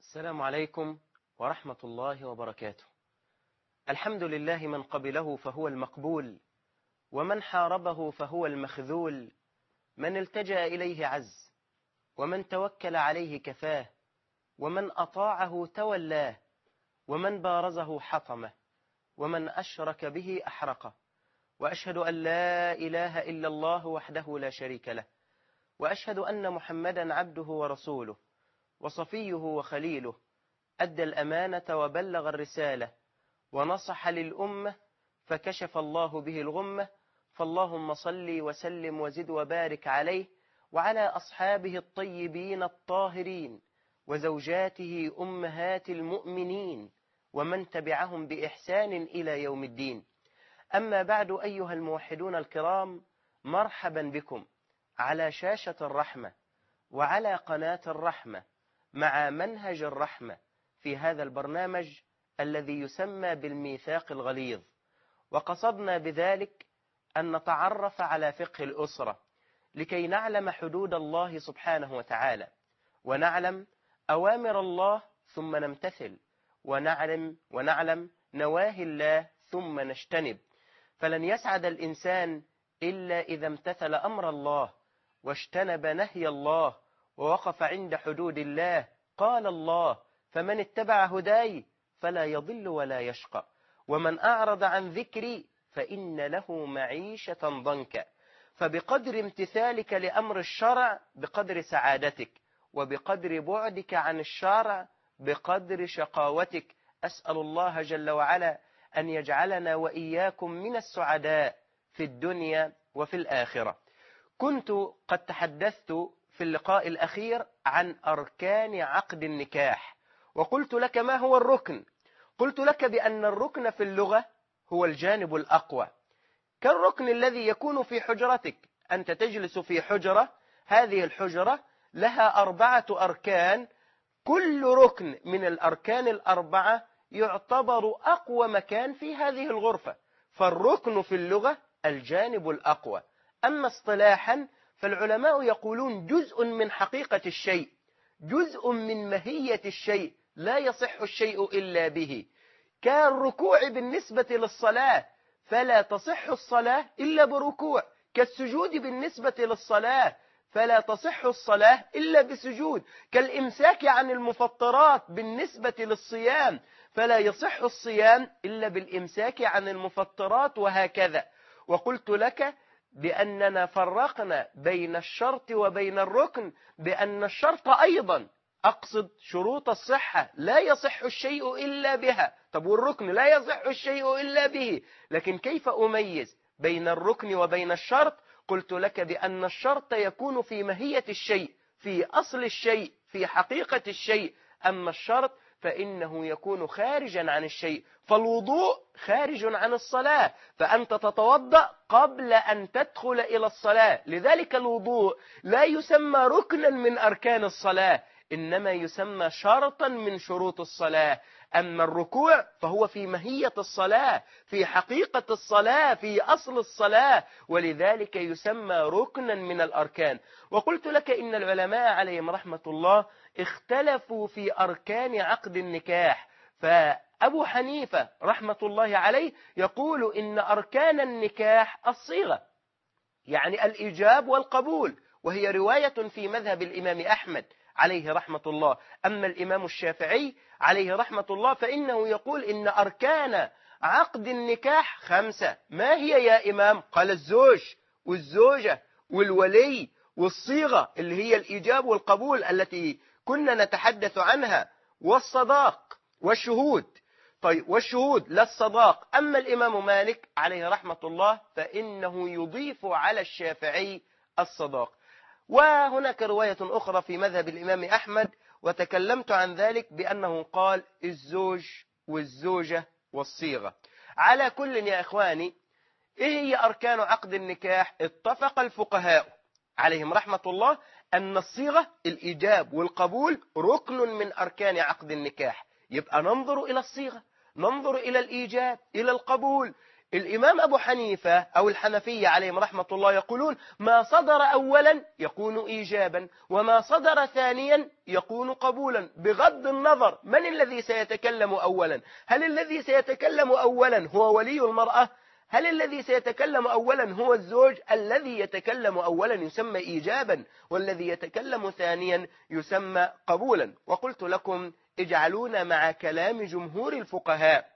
السلام عليكم ورحمة الله وبركاته. الحمد لله من قبله فهو المقبول ومن حاربه فهو المخذول من التجأ إليه عز ومن توكل عليه كفاه ومن أطاعه تولاه ومن بارزه حطمه. ومن أشرك به أحرقه. وأشهد أن لا إله إلا الله وحده لا شريك له. وأشهد أن محمدا عبده ورسوله وصفيه وخليله أدى الأمانة وبلغ الرسالة ونصح للأمة فكشف الله به الغمة. فاللهم صل وسلم وزد وبارك عليه وعلى أصحابه الطيبين الطاهرين وزوجاته أمهات المؤمنين. ومن تبعهم بإحسان إلى يوم الدين. أما بعد أيها الموحدون الكرام مرحبا بكم على شاشة الرحمة وعلى قناة الرحمة مع منهج الرحمة في هذا البرنامج الذي يسمى بالميثاق الغليظ. وقصدنا بذلك أن نتعرف على فقه الأسرة لكي نعلم حدود الله سبحانه وتعالى ونعلم أوامر الله ثم نمتثل ونعلم ونعلم نواهي الله ثم نجتنب. فلن يسعد الإنسان إلا إذا امتثل أمر الله واجتنب نهي الله ووقف عند حدود الله. قال الله فمن اتبع هداي فلا يضل ولا يشقى ومن أعرض عن ذكري فإن له معيشة ضنكا. فبقدر امتثالك لأمر الشرع بقدر سعادتك وبقدر بعدك عن الشرع بقدر شقاوتك أسأل الله جل وعلا أن يجعلنا وإياكم من السعداء في الدنيا وفي الآخرة. كنت قد تحدثت في اللقاء الأخير عن أركان عقد النكاح وقلت لك ما هو الركن؟ قلت لك بأن الركن في اللغة هو الجانب الأقوى. كالركن الذي يكون في حجرتك؟ أنت تجلس في حجرة هذه الحجرة لها أربعة أركان كل ركن من الأركان الأربعة يعتبر أقوى مكان في هذه الغرفة فالركن في اللغة الجانب الأقوى. أما اصطلاحا فالعلماء يقولون جزء من حقيقة الشيء جزء من مهية الشيء لا يصح الشيء إلا به. كالركوع بالنسبة للصلاة فلا تصح الصلاة إلا بركوع كالسجود بالنسبة للصلاة فلا تصح الصلاة إلا بسجود. كالإمساك عن المفطرات بالنسبة للصيام فلا يصح الصيام إلا بالإمساك عن المفطرات وهكذا. وقلت لك بأننا فرقنا بين الشرط وبين الركن بأن الشرط أيضا أقصد شروط الصحة لا يصح الشيء إلا بها. طب والركن لا يصح الشيء إلا به. لكن كيف أميز بين الركن وبين الشرط؟ قلت لك بأن الشرط يكون في مهية الشيء في أصل الشيء في حقيقة الشيء. أما الشرط فإنه يكون خارجا عن الشيء. فالوضوء خارج عن الصلاة. فأنت تتوضأ قبل أن تدخل إلى الصلاة. لذلك الوضوء لا يسمى ركنا من أركان الصلاة إنما يسمى شرطا من شروط الصلاة. أما الركوع فهو في مهية الصلاة في حقيقة الصلاة في أصل الصلاة. ولذلك يسمى ركنا من الأركان. وقلت لك إن العلماء عليهم رحمة الله اختلفوا في أركان عقد النكاح. فأبو حنيفة رحمة الله عليه يقول إن أركان النكاح الصيغة يعني الإيجاب والقبول. وهي رواية في مذهب الإمام أحمد. عليه رحمة الله. أما الإمام الشافعي عليه رحمة الله فإنه يقول إن أركان عقد النكاح خمسة. ما هي يا إمام؟ قال الزوج والزوجة والولي والصيغة اللي هي الإيجاب والقبول التي كنا نتحدث عنها والصداق والشهود. طيب والشهود لا الصداق. أما الإمام مالك عليه رحمة الله فإنه يضيف على الشافعي الصداق. وهناك رواية أخرى في مذهب الإمام أحمد وتكلمت عن ذلك بأنه قال الزوج والزوجة والصيغة على كل يا إخواني إيه هي أركان عقد النكاح؟ اتفق الفقهاء عليهم رحمة الله أن الصيغة الإيجاب والقبول ركن من أركان عقد النكاح. يبقى ننظر إلى الصيغة ننظر إلى الإيجاب إلى القبول. الإمام أبو حنيفة أو الحنفية عليهم رحمة الله يقولون ما صدر أولا يكون إيجابا وما صدر ثانيا يكون قبولا. بغض النظر من الذي سيتكلم أولا؟ هل الذي سيتكلم أولا هو ولي المرأة؟ هل الذي سيتكلم أولا هو الزوج؟ الذي يتكلم أولا يسمى إيجابا والذي يتكلم ثانيا يسمى قبولا. وقلت لكم اجعلونا مع كلام جمهور الفقهاء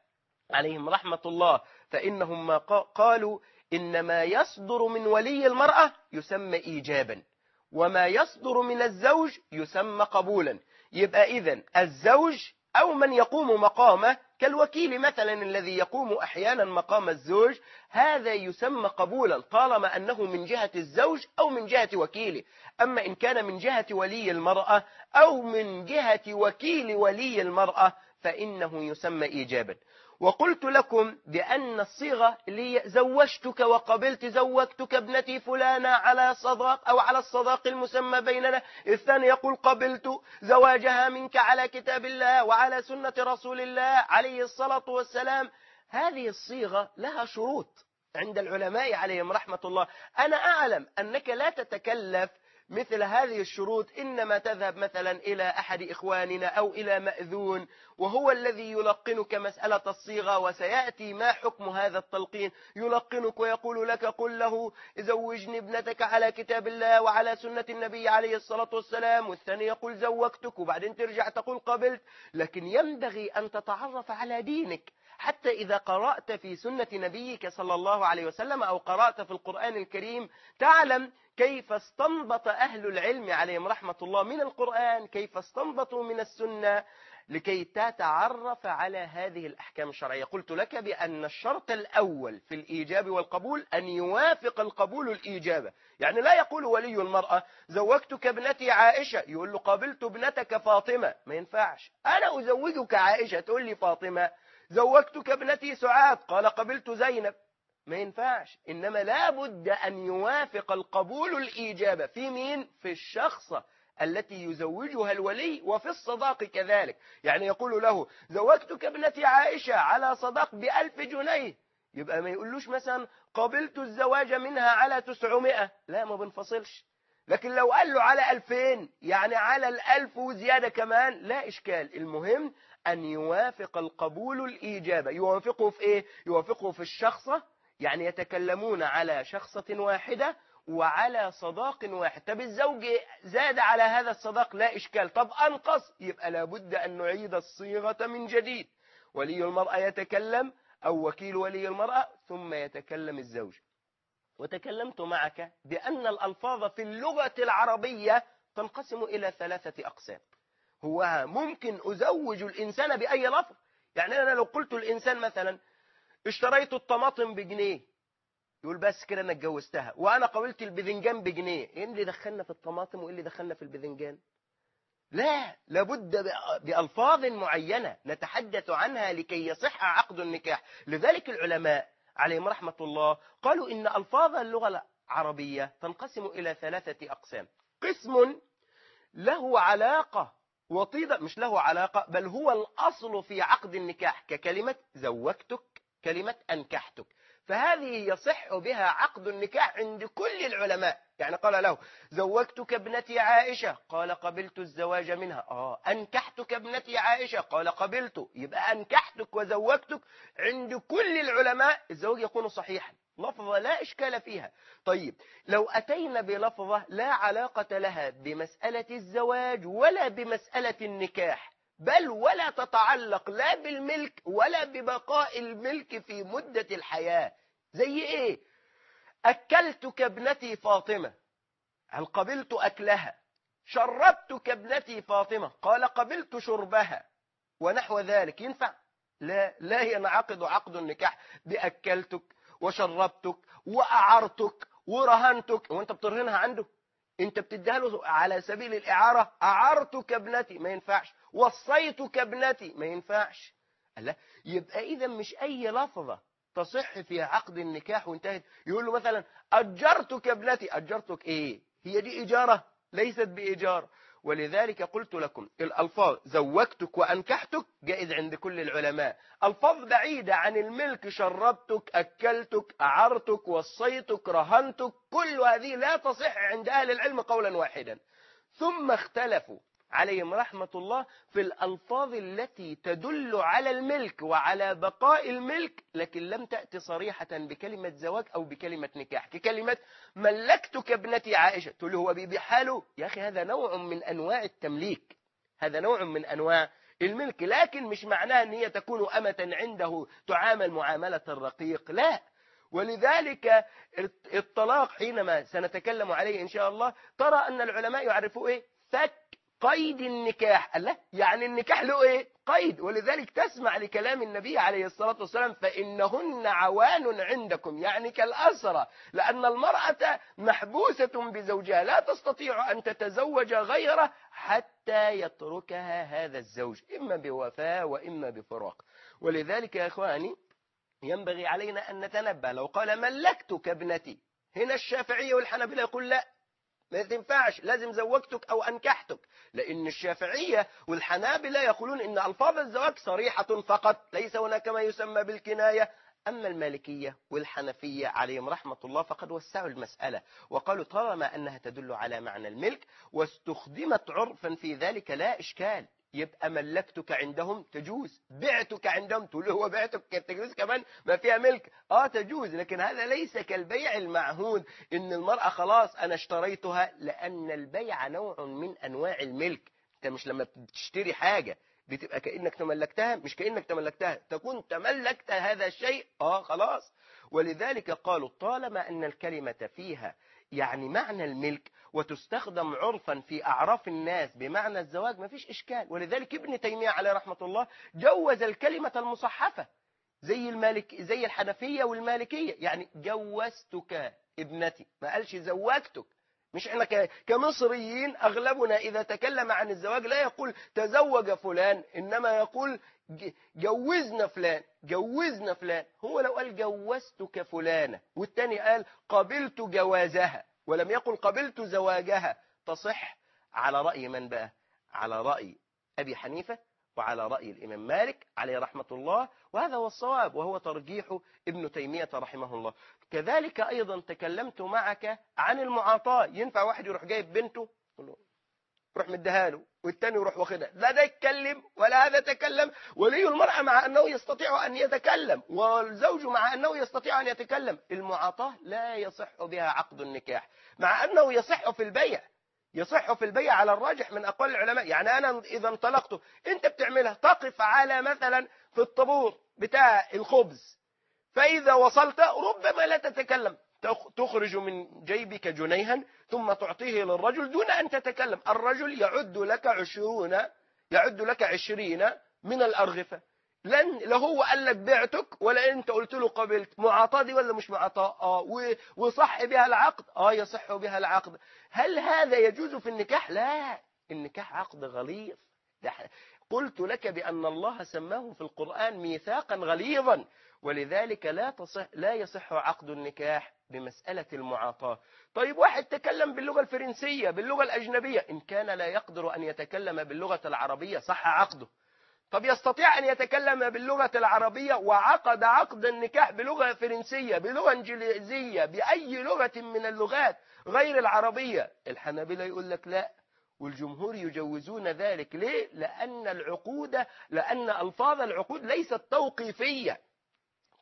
عليهم رحمة الله. فإنهم ما قالوا إن ما يصدر من ولي المرأة يسمى إيجابا وما يصدر من الزوج يسمى قبولا. يبقى إذن الزوج أو من يقوم مقامه كالوكيل مثلا الذي يقوم أحيانا مقام الزوج هذا يسمى قبولا طالما أنه من جهة الزوج أو من جهة وكيله. أما إن كان من جهة ولي المرأة أو من جهة وكيل ولي المرأة فإنه يسمى إيجابا. وقلت لكم بأن الصيغة اللي زوجتك وقبلت زوجتك ابنتي فلانة على صداق أو على الصداق المسمى بيننا. الثاني يقول قبلت زواجها منك على كتاب الله وعلى سنة رسول الله عليه الصلاة والسلام. هذه الصيغة لها شروط عند العلماء عليهم رحمة الله. أنا أعلم أنك لا تتكلف مثل هذه الشروط إنما تذهب مثلا إلى أحد إخواننا أو إلى مأذون وهو الذي يلقنك مسألة الصيغة وسيأتي ما حكم هذا التلقين. يلقنك ويقول لك قل له زوجني ابنتك على كتاب الله وعلى سنة النبي عليه الصلاة والسلام والثاني يقول زوجتك وبعدين ترجع تقول قبلت. لكن ينبغي أن تتعرف على دينك. حتى إذا قرأت في سنة نبيك صلى الله عليه وسلم أو قرأت في القرآن الكريم تعلم كيف استنبط أهل العلم عليهم رحمة الله من القرآن كيف استنبطوا من السنة لكي تتعرف على هذه الأحكام الشرعية. قلت لك بأن الشرط الأول في الإيجاب والقبول أن يوافق القبول الإيجابة يعني لا يقول ولي المرأة زوجتك ابنتي عائشة. يقول له قابلت ابنتك فاطمة. ما ينفعش. أنا أزوجك عائشة. تقول لي فاطمة زوجتك ابنتي سعاد. قال قبلت زينب. ما ينفعش. إنما لابد أن يوافق القبول الإيجابة. في مين؟ في الشخصة التي يزوجها الولي وفي الصداق كذلك. يعني يقول له زوجتك ابنتي عائشة على صداق بألف جنيه. يبقى ما يقولوش مثلا قبلت الزواج منها على تسعمائة. لا ما بنفصلش. لكن لو قال له على ألفين يعني على الألف وزيادة كمان لا إشكال. المهم أن يوافق القبول الإيجابة. يوافقه في إيه؟ يوافقه في الشخصة يعني يتكلمون على شخصة واحدة وعلى صداق واحد. طب الزوج زاد على هذا الصداق؟ لا إشكال. طب أنقص؟ يبقى لابد أن نعيد الصيغة من جديد. ولي المرأة يتكلم أو وكيل ولي المرأة ثم يتكلم الزوج. وتكلمت معك بأن الألفاظ في اللغة العربية تنقسم إلى ثلاثة أقسام. هو ممكن أزوج الإنسان بأي لفظ؟ يعني أنا لو قلت الإنسان مثلا اشتريت الطماطم بجنيه. يقول بس كده أنا اتجوزتها وأنا قابلت البذنجان بجنيه. إيه اللي دخلنا في الطماطم وايه اللي دخلنا في البذنجان؟ لا لابد بألفاظ معينة نتحدث عنها لكي يصح عقد النكاح. لذلك العلماء عليهم رحمة الله قالوا إن ألفاظ اللغة العربية تنقسم إلى ثلاثة أقسام. قسم له علاقة وطيدة مش له علاقة بل هو الأصل في عقد النكاح ككلمة زوجتك كلمة أنكحتك. فهذه يصح بها عقد النكاح عند كل العلماء. يعني قال له زوجتك ابنتي عائشة. قال قبلت الزواج منها. آه أنكحتك ابنتي عائشة. قال قبلت. يبقى أنكحتك وزوجتك عند كل العلماء. الزواج يكون صحيحا. لفظة لا إشكال فيها. طيب لو أتينا بلفظة لا علاقة لها بمسألة الزواج ولا بمسألة النكاح بل ولا تتعلق لا بالملك ولا ببقاء الملك في مدة الحياة. زي إيه؟ أكلتك ابنتي فاطمة. هل قبلت أكلها؟ شربتك ابنتي فاطمة. قال قبلت شربها. ونحو ذلك. ينفع؟ لا. لا ينعقد عقد النكاح بأكلتك وشربتك وأعرتك ورهنتك. وانت بترهنها عنده؟ انت بتديها له على سبيل الإعارة أعرتك ابنتي ما ينفعش. وصيتك ابنتي ما ينفعش. لا. يبقى إذا مش أي لفظة تصح فيها عقد النكاح وانتهت. يقول له مثلا أجرتك ابنتي. أجرتك إيه؟ هي دي إجارة؟ ليست بإجارة ولذلك قلت لكم الألفاظ زوجتك وأنكحتك جائز عند كل العلماء. ألفاظ بعيدة عن الملك شربتك أكلتك أعرتك وصيتك رهنتك كل هذه لا تصح عند أهل العلم قولا واحدا. ثم اختلفوا. عليهم رحمة الله في الألفاظ التي تدل على الملك وعلى بقاء الملك لكن لم تأتي صريحة بكلمة زواج أو بكلمة نكاح. ككلمة ملكتك ابنتي عائشة. تقول له هو بيبي حاله يا أخي هذا نوع من أنواع التمليك. هذا نوع من أنواع الملك. لكن مش معناه أن هي تكون أمة عنده تعامل معاملة الرقيق لا. ولذلك الطلاق حينما سنتكلم عليه إن شاء الله ترى أن العلماء يعرفوا إيه؟ فك قيد النكاح. الله يعني النكاح له إيه؟ قيد. ولذلك تسمع لكلام النبي عليه الصلاة والسلام فإنهن عوان عندكم يعني كالأسرة لأن المرأة محبوسة بزوجها لا تستطيع أن تتزوج غيره حتى يتركها هذا الزوج إما بوفاة وإما بفراق. ولذلك يا إخواني ينبغي علينا أن نتنبه. لو قال ملكتك ابنتي هنا الشافعية والحنابلة يقول لا ما تنفعش لازم زوجتك أو أنكحتك. لأن الشافعية والحنابلة يقولون إن ألفاظ الزواج صريحة فقط ليس هناك ما يسمى بالكناية. أما المالكية والحنفية عليهم رحمة الله فقد وسعوا المسألة وقالوا طالما أنها تدل على معنى الملك واستخدمت عرفا في ذلك لا إشكال. يبقى ملكتك عندهم تجوز بعتك عندهم تقول هو بعتك تجوز كمان ما فيها ملك. آه تجوز لكن هذا ليس كالبيع المعهود إن المرأة خلاص أنا اشتريتها لأن البيع نوع من أنواع الملك. أنت مش لما بتشتري حاجة بتبقى كأنك تملكتها مش كأنك تملكتها. تكون تملكت هذا الشيء آه خلاص. ولذلك قالوا طالما أن الكلمة فيها يعني معنى الملك وتستخدم عرفا في أعراف الناس بمعنى الزواج ما فيش إشكال. ولذلك ابن تيمية عليه رحمة الله جوز الكلمة المصحفة زي المالك زي الحنفية والمالكية. يعني جوزتك ابنتي ما قالش زوجتك. مش إحنا كمصريين أغلبنا إذا تكلم عن الزواج لا يقول تزوج فلان إنما يقول جوزنا فلان جوزنا فلان. هو لو قال جوزتك فلانة والتاني قال قبلت جوازها ولم يقل قبلت زواجها. تصح على رأي من بقى؟ على رأي أبي حنيفة وعلى رأي الإمام مالك عليه رحمة الله وهذا هو الصواب وهو ترجيح ابن تيمية رحمه الله. كذلك أيضا تكلمت معك عن المعاطاة. ينفع واحد يروح جايب بنته؟ يروح مديها له والتاني يروح واخدها. لا ده يتكلم ولا هذا يتكلم. ولي المرأة مع أنه يستطيع أن يتكلم والزوج مع أنه يستطيع أن يتكلم. المعاطاة لا يصح بها عقد النكاح مع أنه يصح في البيع. يصح في البيع على الراجح من أقوال العلماء. يعني أنا إذا انطلقت أنت بتعملها تقف على مثلا في الطابور بتاع الخبز. فإذا وصلت ربما لا تتكلم. تخرج من جيبك جنيها ثم تعطيه للرجل دون أن تتكلم. الرجل يعد لك عشرون يعد لك عشرين من الأرغفة. لن لا هو قال لك بعتك ولا أنت قلت له قبلت. معاطاه دي ولا مش معاطاه آه وصح بها العقد؟ آه يصح بها العقد. هل هذا يجوز في النكاح؟ لا. النكاح عقد غليظ. قلت لك بأن الله سماه في القرآن ميثاقا غليظا. ولذلك لا تصح لا يصح عقد النكاح بمسألة المعاطاة. طيب واحد تكلم باللغة الفرنسية باللغة الأجنبية إن كان لا يقدر أن يتكلم باللغة العربية صح عقده. طب يستطيع أن يتكلم باللغة العربية وعقد عقد النكاح بلغة فرنسية بلغة إنجليزية بأي لغة من اللغات غير العربية؟ الحنابلة يقول لك لا والجمهور يجوزون ذلك. ليه؟ لأن العقود لأن ألفاظ العقود ليست توقيفية.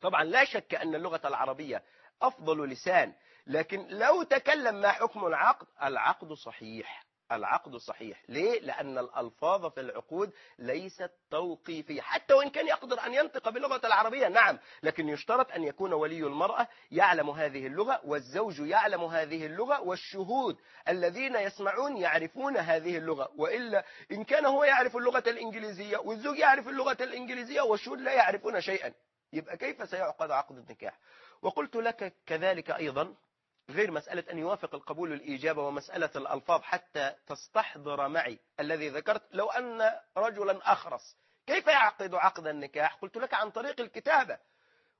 طبعا لا شك أن اللغة العربية أفضل لسان لكن لو تكلم ما حكم العقد العقد صحيح العقد صحيح. ليه؟ لأن الألفاظ في العقود ليست توقيفية حتى وإن كان يقدر أن ينطق باللغة العربية نعم لكن يشترط أن يكون ولي المرأة يعلم هذه اللغة والزوج يعلم هذه اللغة والشهود الذين يسمعون يعرفون هذه اللغة. وإلا إن كان هو يعرف اللغة الإنجليزية والزوج يعرف اللغة الإنجليزية والشهود لا يعرفون شيئا. يبقى كيف سيعقد عقد النكاح؟ وقلت لك كذلك أيضا غير مسألة أن يوافق القبول الإجابة ومسألة الألفاظ حتى تستحضر معي الذي ذكرت لو أن رجلا أخرس كيف يعقد عقد النكاح؟ قلت لك عن طريق الكتابة.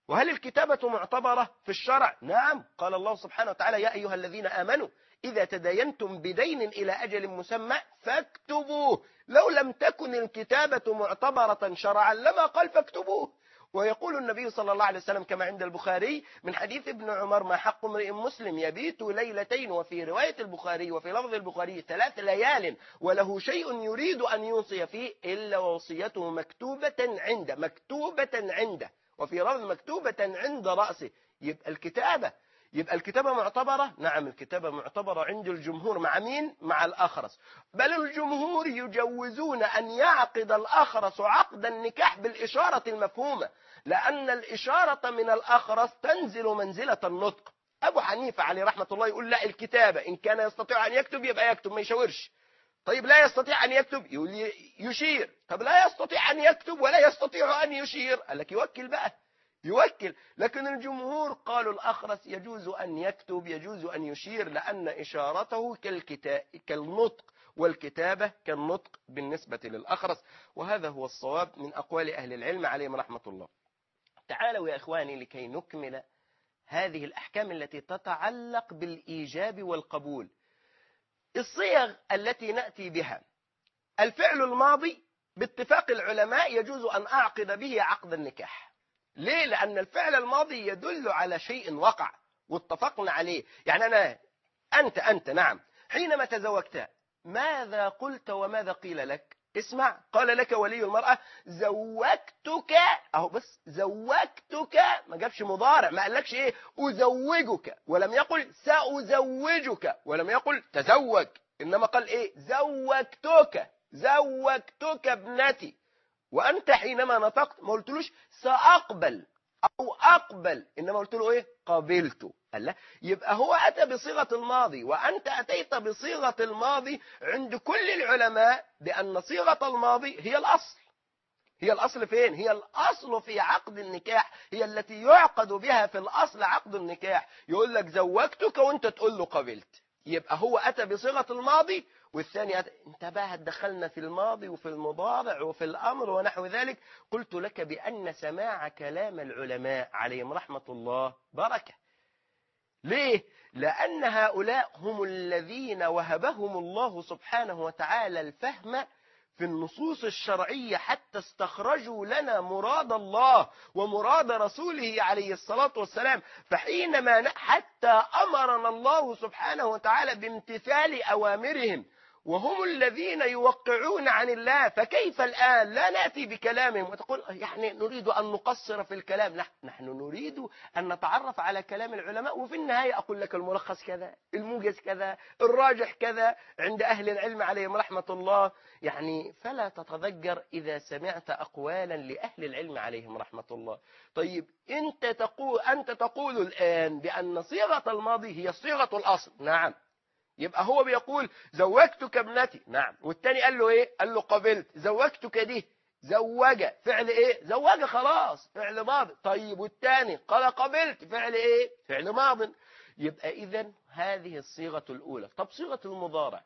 وهل الكتابة معتبرة في الشرع؟ نعم. قال الله سبحانه وتعالى يا أيها الذين آمنوا إذا تداينتم بدين إلى أجل مسمى فاكتبوه. لو لم تكن الكتابة معتبرة شرعا لما قال فاكتبوه. ويقول النبي صلى الله عليه وسلم كما عند البخاري من حديث ابن عمر ما حق امرئ مسلم يبيت ليلتين وفي رواية البخاري وفي لفظ البخاري ثلاث ليال وله شيء يريد أن يوصي فيه إلا وصيته مكتوبة عنده مكتوبة عنده وفي لفظ مكتوبة عند رأسه. يبقى الكتابة يبقى الكتابة معتبرة نعم الكتابة معتبرة عند الجمهور مع مين؟ مع الأخرس. بل الجمهور يجوزون أن يعقد الأخرس عقد النكاح بالإشارة المفهومة لأن الإشارة من الأخرس تنزل منزلة النطق. أبو حنيفة عليه رحمة الله يقول لا الكتابة إن كان يستطيع أن يكتب يبقى يكتب ما يشاورش. طيب لا يستطيع أن يكتب يقول يشير. طب لا يستطيع أن يكتب ولا يستطيع أن يشير. قال لك يوكل بقى. يوكل. لكن الجمهور قالوا الأخرس يجوز أن يكتب يجوز أن يشير لأن إشارته كالنطق والكتابة كالنطق بالنسبة للأخرس. وهذا هو الصواب من أقوال أهل العلم عليهم رحمة الله. تعالوا يا إخواني لكي نكمل هذه الأحكام التي تتعلق بالإيجاب والقبول. الصيغ التي نأتي بها الفعل الماضي باتفاق العلماء يجوز أن أعقد به عقد النكاح. ليه؟ لأن الفعل الماضي يدل على شيء وقع واتفقنا عليه. يعني أنا أنت أنت نعم. حينما تزوجت ماذا قلت وماذا قيل لك؟ اسمع. قال لك ولي المرأة زوجتك أهو بس زوجتك ما جابش مضارع ما قالكش إيه؟ أزوجك. ولم يقل سأزوجك ولم يقل تزوج. إنما قال إيه؟ زوجتك زوجتك ابنتي. وأنت حينما نطقت ما قلتلوش سأقبل أو أقبل إنما قلت له إيه؟ قبلته قال لا. يبقى هو أتى بصيغة الماضي وأنت أتيت بصيغة الماضي عند كل العلماء بأن صيغة الماضي هي الأصل. هي الأصل فين؟ هي الأصل في عقد النكاح هي التي يعقد بها في الأصل عقد النكاح. يقول لك زوجتك وأنت تقول له قبلت. يبقى هو أتى بصيغة الماضي والثاني. انت بقى هتدخلنا في الماضي وفي المضارع وفي الأمر ونحو ذلك قلت لك بأن سماع كلام العلماء عليهم رحمة الله بركة ليه؟ لأن هؤلاء هم الذين وهبهم الله سبحانه وتعالى الفهم في النصوص الشرعية حتى استخرجوا لنا مراد الله ومراد رسوله عليه الصلاة والسلام فحينما حتى أمرنا الله سبحانه وتعالى بامتثال أوامرهم وهم الذين يوقعون عن الله فكيف الآن؟ لا نأتي بكلامهم. وتقول يعني نريد أن نقصر في الكلام. لا نحن نريد أن نتعرف على كلام العلماء وفي النهاية أقول لك الملخص كذا الموجز كذا الراجح كذا عند أهل العلم عليهم رحمة الله. يعني فلا تتذكر إذا سمعت أقوالا لأهل العلم عليهم رحمة الله. طيب أنت تقول, أنت تقول الآن بأن صيغة الماضي هي صيغة الأصل. نعم. يبقى هو بيقول زوجتك ابنتي. نعم. والتاني قال له إيه؟ قال له قبلت زوجتك دي زوج فعل إيه؟ زوج خلاص. فعل ماض. طيب والتاني؟ قال قبلت فعل إيه؟ فعل ماض. يبقى اذا هذه الصيغة الأولى. طب صيغة المضارع.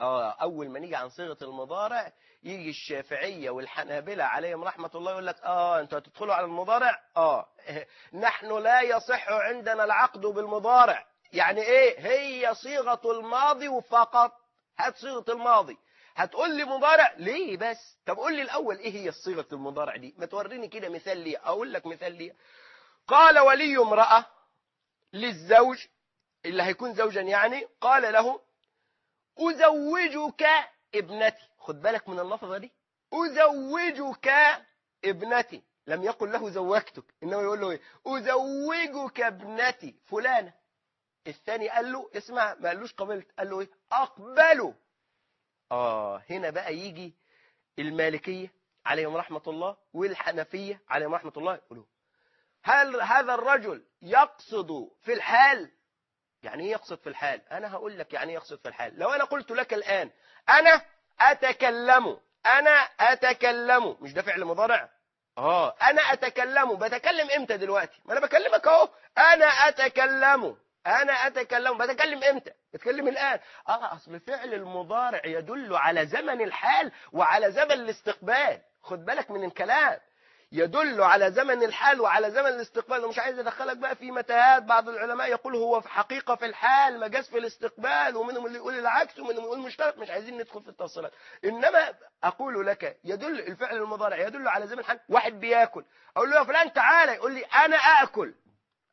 آه أول ما نيجي عن صيغة المضارع يجي الشافعية والحنابلة عليهم رحمة الله يقول لك آه أنتوا هتدخلوا على المضارع؟ آه. نحن لا يصح عندنا العقد بالمضارع. يعني إيه؟ هي صيغة الماضي فقط. هات صيغة الماضي. هتقول لي مضارع ليه بس؟ طب قول لي الأول إيه هي صيغة المضارع دي؟ ما توريني كده مثال لي أقول لك مثال لي قال ولي امرأة للزوج اللي هيكون زوجا يعني قال له أزوجك ابنتي. خد بالك من اللفظة دي. أزوجك ابنتي. لم يقل له زوجتك. إنما يقول له إيه؟ أزوجك ابنتي. فلانة. الثاني قال له اسمع ما قالوش قبلت قال له إيه؟ أقبله. آه هنا بقى يجي المالكية عليهم رحمة الله والحنفية عليهم رحمة الله يقولوا هل هذا الرجل يقصد في الحال؟ يعني إيه يقصد في الحال؟ أنا هقول لك يعني إيه يقصد في الحال. لو أنا قلت لك الآن أنا أتكلم أنا أتكلم مش ده فعل مضارع؟ آه أنا أتكلم بتكلم إمتى دلوقتي؟ ما أنا بكلمك أهو. أنا أتكلم. أنا أتكلم بتكلم إمتى؟ بتكلم الآن. آه أصل فعل المضارع يدل على زمن الحال وعلى زمن الاستقبال. خد بالك من الكلام. يدل على زمن الحال وعلى زمن الاستقبال. ومش عايز أدخلك بقى في متاهات بعض العلماء يقول هو في حقيقة في الحال مجاز في الاستقبال ومنهم اللي يقول العكس ومنهم يقول مشترك. مش عايزين ندخل في التفصيلات. إنما أقول لك يدل الفعل المضارع يدل على زمن الحال. واحد بياكل. أقول له يا فلان تعالى يقول لي أنا آكل.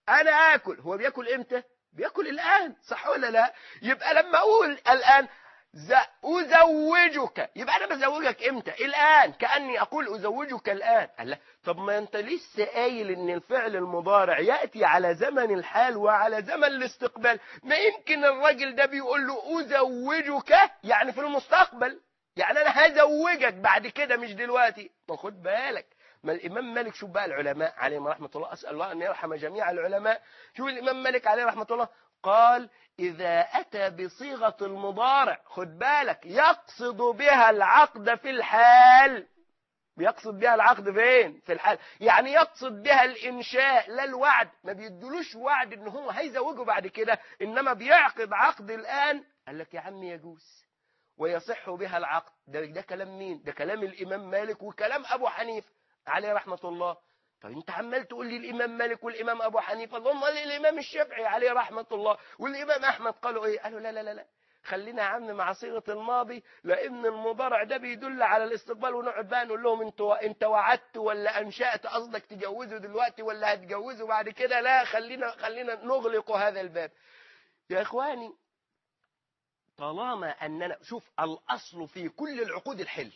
أنا آكل. هو بياكل إمتى؟ بياكل الآن صح ولا لا؟ يبقى لما أقول الآن ز- أزوجك. يبقى أنا بزوجك إمتى؟ الآن كأني أقول أزوجك الآن. قال لا. طب ما أنت لسه قايل إن الفعل المضارع يأتي على زمن الحال وعلى زمن الاستقبال. ما يمكن الراجل ده بيقول له أزوجك يعني في المستقبل. يعني أنا هزوجك بعد كده مش دلوقتي. ما خد بالك. ما الإمام مالك شوف بقى العلماء عليهم رحمة الله؟ أسأل الله أن يرحم جميع العلماء. شوف الإمام مالك عليه رحمة الله؟ قال إذا أتى بصيغة المضارع خد بالك يقصد بها العقد في الحال. بيقصد بها العقد فين؟ في الحال. يعني يقصد بها الإنشاء لا الوعد. ما بيدلوش وعد إن هو هيزوجه بعد كده إنما بيعقد عقد الآن. قال لك يا عم يجوز. ويصح بها العقد. ده, ده كلام مين؟ ده كلام الإمام مالك وكلام أبو حنيفة. عليه رحمة الله. طب انت عمال تقول لي الإمام مالك والإمام أبو حنيفة اللهم الإمام الشافعي عليه رحمة الله والإمام أحمد قالوا إيه؟ قالوا لا لا لا لا. خلينا يا عم مع صيغة الماضي لأن المضارع ده بيدل على الاستقبال ونقعد بقى نقول لهم انت انت وعدت ولا أنشأت؟ قصدك تجوزه دلوقتي ولا هتجوزه بعد كده؟ لا خلينا خلينا نغلق هذا الباب. يا إخواني طالما أننا شوف الأصل في كل العقود الحل.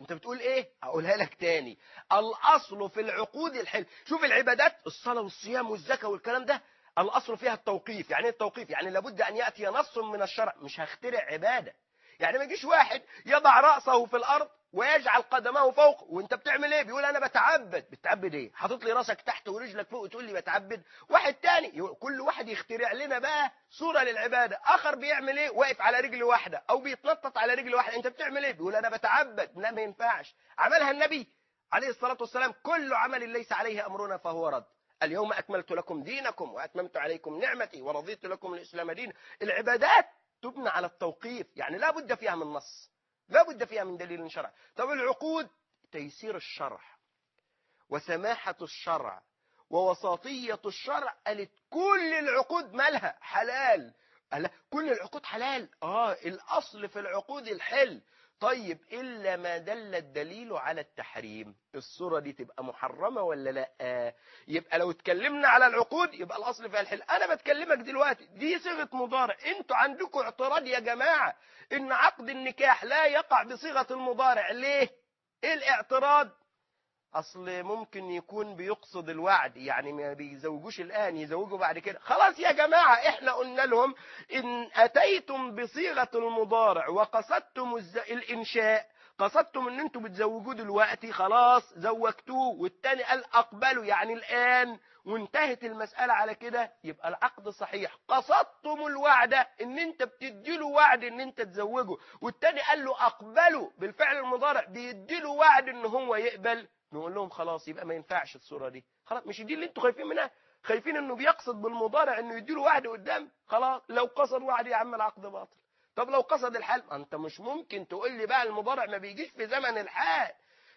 انت بتقول إيه؟ اقولها لك تاني. الأصل في العقود الحل. شوف العبادات الصلاة والصيام والزكاة والكلام ده الأصل فيها التوقيف. يعني إيه التوقيف؟ يعني لابد أن يأتي نص من الشرع. مش هخترع عبادة. يعني ما يجيش واحد يضع رأسه في الأرض ويجعل قدمه فوق. وانت بتعمل إيه؟ بيقول أنا بتعبد. بتعبد إيه؟ حاطط لي راسك تحت ورجلك فوق وتقول لي بتعبد. واحد تاني كل واحد يخترع لنا بقى صورة للعبادة. آخر بيعمل إيه؟ واقف على رجل واحدة أو بيتنطط على رجل واحدة. انت بتعمل إيه؟ بيقول أنا بتعبد. لا ما ينفعش. عملها النبي عليه الصلاة والسلام. كل عمل ليس عليه أمرنا فهو رد. اليوم أكملت لكم دينكم وأتممت عليكم نعمتي ورضيت لكم الإسلام دينا. العبادات تبنى على التوقيف. يعني لا بد فيها من نص. لا بد فيها من دليل شرعي طب العقود تيسير الشرع وسماحة الشرع ووساطية الشرع قالت كل العقود مالها حلال. قال كل العقود حلال. آه الأصل في العقود الحل. طيب إلا ما دل الدليل على التحريم. الصورة دي تبقى محرمة ولا لأ. يبقى لو اتكلمنا على العقود يبقى الأصل فيها الحل. أنا بتكلمك دلوقتي دي صيغة مضارع. أنتوا عندكم اعتراض يا جماعة إن عقد النكاح لا يقع بصيغة المضارع. ليه؟ إيه الاعتراض؟ أصل ممكن يكون بيقصد الوعد يعني ما بيزوجوش الآن يزوجوا بعد كده خلاص يا جماعة إحنا قلنا لهم إن أتيتم بصيغة المضارع وقصدتم. الإنشاء قصدتم إن أنتم بتزوجوه دلوقتي خلاص زوجتوه والتاني قال أقبلوا يعني الآن وانتهت المسألة على كده يبقى العقد صحيح قصدتم الوعد إن أنت بتديله وعد إن أنت تزوجه والتاني قال له اقبله بالفعل المضارع بيديله وعد إن هو يقبل نقول لهم خلاص يبقى ما ينفعش الصورة دي. خلاص مش دي اللي أنتوا خايفين منها؟ خايفين انه بيقصد بالمضارع انه يديله وعد قدام؟ خلاص لو قصد وعد يا عم العقد باطل. طب لو قصد الحال انت مش ممكن تقول لي بقى المضارع ما بيجيش في زمن الحال.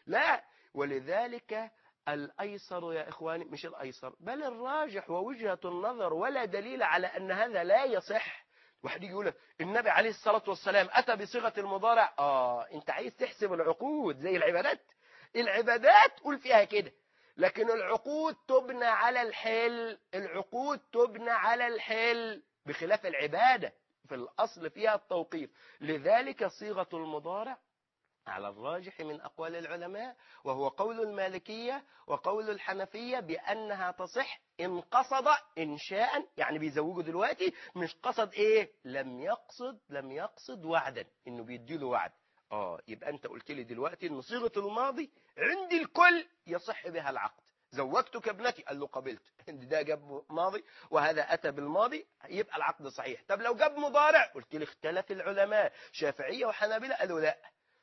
لا ولذلك الأيسر يا إخواني مش الأيسر بل الراجح ووجهة النظر ولا دليل على أن هذا لا يصح. واحد يجي يقول النبي عليه الصلاة والسلام أتى بصيغة المضارع؟ آه أنت عايز تحسب العقود زي العبادات؟ العبادات قول فيها كده. لكن العقود تبنى على الحل العقود تبنى على الحل بخلاف العبادة في الأصل فيها التوقيف. لذلك صيغة المضارع على الراجح من أقوال العلماء وهو قول المالكية وقول الحنفية بأنها تصح إن قصد إنشاء يعني بيزوجه دلوقتي مش قصد إيه؟ لم يقصد لم يقصد وعدا إنه بيديله وعد. آه يبقى أنت قلت لي دلوقتي إن صيغة الماضي عند الكل يصح بها العقد. زوجتك ابنتي؟ قال له قبلت. ده جاب ماضي وهذا أتى بالماضي يبقى العقد صحيح. طب لو جاب مضارع؟ قلت لي اختلف العلماء. شافعية وحنابلة قالوا لا.